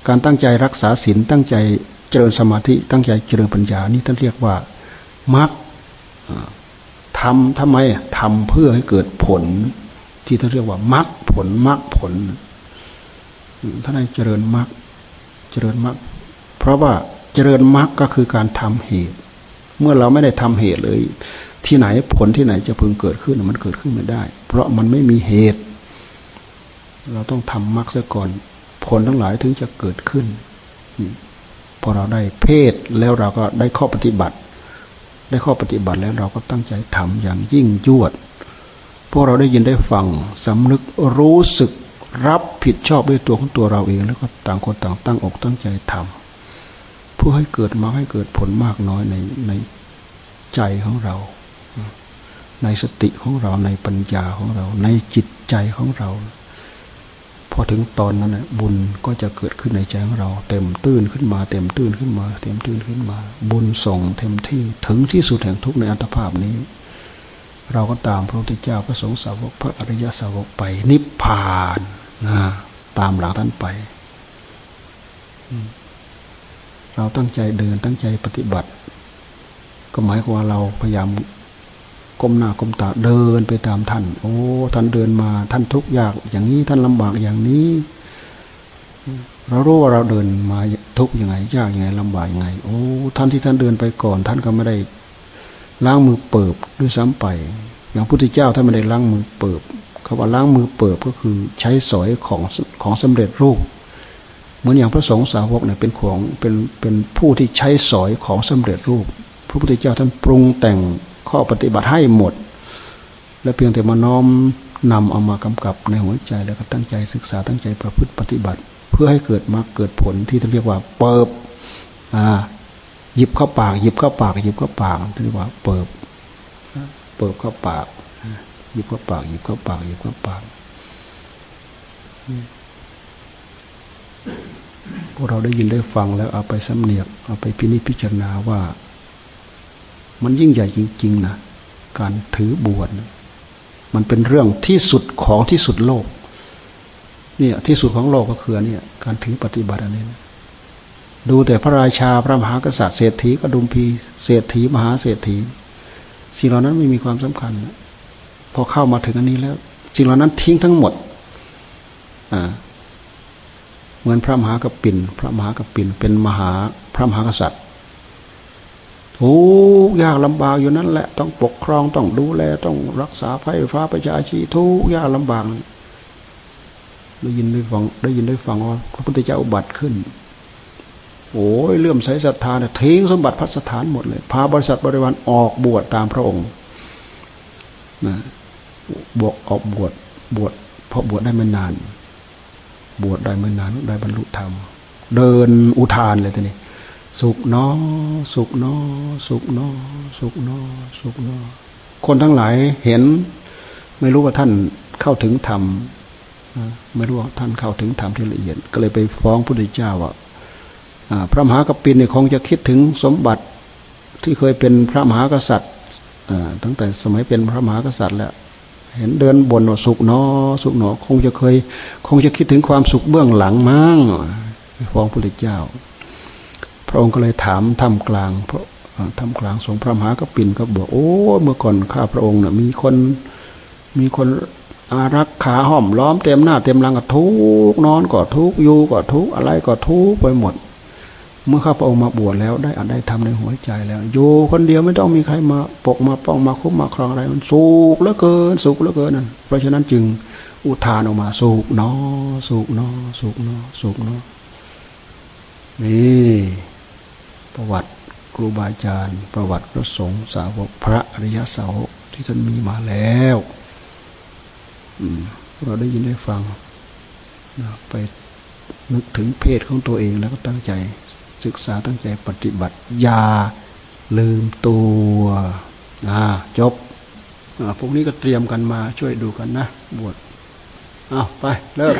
การตั้งใจรักษาศีลตั้งใจเจริญสมาธิ ตั้งใจเจริญปัญญานี่ท่านเรียกว่ามรรคทำทำไมทำเพื่อให้เกิดผล ที่ท่านเรียกว่ามรรคผลมรรคผลท่านให้เจริญมรรคเจริญมรรคเพราะว่า เจริญมรรคก็คือการทำเหตุ เมื่อเราไม่ได้ทำเหตุเลย ที่ไหนผลที่ไหนจะพึงเกิดขึ้นมันเกิดขึ้นไม่ได้ เพราะมันไม่มีเหตุ เราต้องทำมรรคซะก่อน ผลทั้งหลายถึงจะเกิดขึ้นพอเราได้เพศแล้วเราก็ได้ข้อปฏิบัติ ได้ข้อปฏิบัติแล้วเราก็ตั้งใจทำอย่างยิ่งยวด พวกเราได้ยินได้ฟังสำนึกรู้สึกรับผิดชอบด้วยตัวของตัวเราเอง แล้วก็ต่างคนต่างตั้งอกตั้งใจทำ เพื่อให้เกิดมาให้เกิดผลมากน้อยในในใจของเรา ในสติของเราในปัญญาของเรา ในจิตใจของเรา พอถึงตอนนั้นนะบุญก็จะเกิดขึ้นในใจของเรา เต็มตื้นขึ้นมา เต็มตื้นขึ้นมา เต็มตื้นขึ้นมา บุญส่งเต็มที่ถึงที่สุดแห่งทุกในอัตภาพนี้ เราก็ตามพระพุทธเจ้าพระสงฆ์สาวกพระอริยสาวกไป นิพพานนะตามหลังท่านไป เราตั้งใจเดินตั้งใจปฏิบัติ ก็หมายความว่าเราพยายามก้มหน้าก้มตาเดินไปตามท่าน โอ้ ท่านเดินมาท่านทุกข์ยาก อย่างนี้ท่านลำบากอย่างนี้ เรารู้ว่าเราเดินมาทุกข์ยังไง ยากยังไงลำบากยังไง โอ้ท่านที่ท่านเดินไปก่อน ท่านก็ไม่ได้ล้างมือเปิบด้วยซ้ำไป อย่างพุทธเจ้าท่านไม่ได้ล้างมือเปิบคำว่าล้างมือเปิบก็คือใช้สอยของของสำเร็จรูป มือนอย่างพระสงฆ์สาวกเนี่ยเป็นของเป็นเป็นผู้ที่ใช้สอยของสำเร็จรูป พระพุทธเจ้าท่านปรุงแต่งข้อปฏิบัติให้หมด และเพียงแต่มาน้อมนำเอามากำกับในหัวใจแล้วก็ตั้งใจศึกษาตั้งใจประพฤติปฏิบัติ เพื่อให้เกิดมาเกิดผลที่เรียกว่าเปิบอ่าหยิบเข้าปาก หยิบเข้าปาก หยิบเข้าปากเรียกว่าเปิบเปิบเข้าปากหยิบเข้าปากหยิบเข้าปากหยิบเข้าปาก พวกเราได้ยินได้ฟังแล้วเอาไปสำเนียกเอาไปพินิจพิจารณาว่า มันยิ่งใหญ่จริง ๆนะการถือบวชมันเป็นเรื่องที่สุดของที่สุดโลกเนี่ยที่สุดของโลกก็คือเนี่ยการถือปฏิบัติอันนี้นะดูแต่พระราชาพระมหากษัตริย์เศรษฐีกระดุมพีเศรษฐีมหาเศรษฐีสิ่งเหล่านั้นไม่มีความสำคัญพอเข้ามาถึงอันนี้แล้วสิ่งเหล่านั้นทิ้งทั้งหมดอ่า เหมือนพระมหากปินพระมหากปินเป็นมหาพระมหากษัตริย์ทุกยากลำบากอยู่นั่นแหละ ต้องปกครองต้องดูแลต้องรักษาไฟฟ้าประชาชีทุกยากลำบากได้ยินได้ฟังได้ยินได้ฟังว่าพระพุทธเจ้าอุบัติขึ้น โอ้ยเลื่อมใสศรัทธาเนี่ยทิ้งสมบัติพัสถานหมดเลย พาบริษัทบริวารออกบวชตามพระองค์นะบวกออกบวชบวชเพราะบวชได้ไม่นาน บวชได้ไม่นานได้บรรลุธรรม เดินอุทานเลยทีนี้สุขนอสุขนอสุขนอสุขนอสุขนอคนทั้งหลายเห็น ไม่รู้ว่าท่านเข้าถึงธรรมไม่รู้ว่าท่านเข้าถึงธรรมที่ละเอียด ก็เลยไปฟ้องพระพุทธเจ้าว่าพระมหากปินเนี่ยคงจะคิดถึงสมบัติที่เคยเป็นพระมหากษัตริย์ตั้งแต่สมัยเป็นพระมหากษัตริย์แล้ว เห็นเดินบนว่าสุขนอสุขหนอคงจะเคย คงจะคิดถึงความสุขเบื้องหลังมั้งฟ้องพระพุทธเจ้า พระองค์ก็เลยถามทำกลางพระทำกลางสงพระมหากปินก็บอกโอ้เมื่อก่อนข้าพระองค์เนี่ยมีคนมีคนอารักขาห้อมล้อมเต็มหน้าเต็มหลังก็ทุกนอนก็ทุกอยู่ก็ทุกอะไรก็ทุกไปหมด เมื่อข้าพระองค์มาบวชแล้วได้อัดได้ทำในหัวใจแล้ว อยู่คนเดียวไม่ต้องมีใครมาปกมาป้องมาคุ้มมาครองอะไรมันสุขเหลือเกินสุขเหลือเกินนั่นเพราะฉะนั้นจึงอุทานออกมาสุขเนอสุขเนอสุขเนอสุขเนอนี่ประวัติครูบาอาจารย์ ประวัติพระสงฆ์สาวกพระอริยสาวกที่ท่านมีมาแล้วเราได้ยินได้ฟังไปนึกถึงเพศของตัวเองแล้วก็ตั้งใจ ศึกษาตั้งใจปฏิบัติอย่าลืมตัวจบพวกนี้ก็เตรียมกันมาช่วยดูกันนะ บวชเอาไป เลิก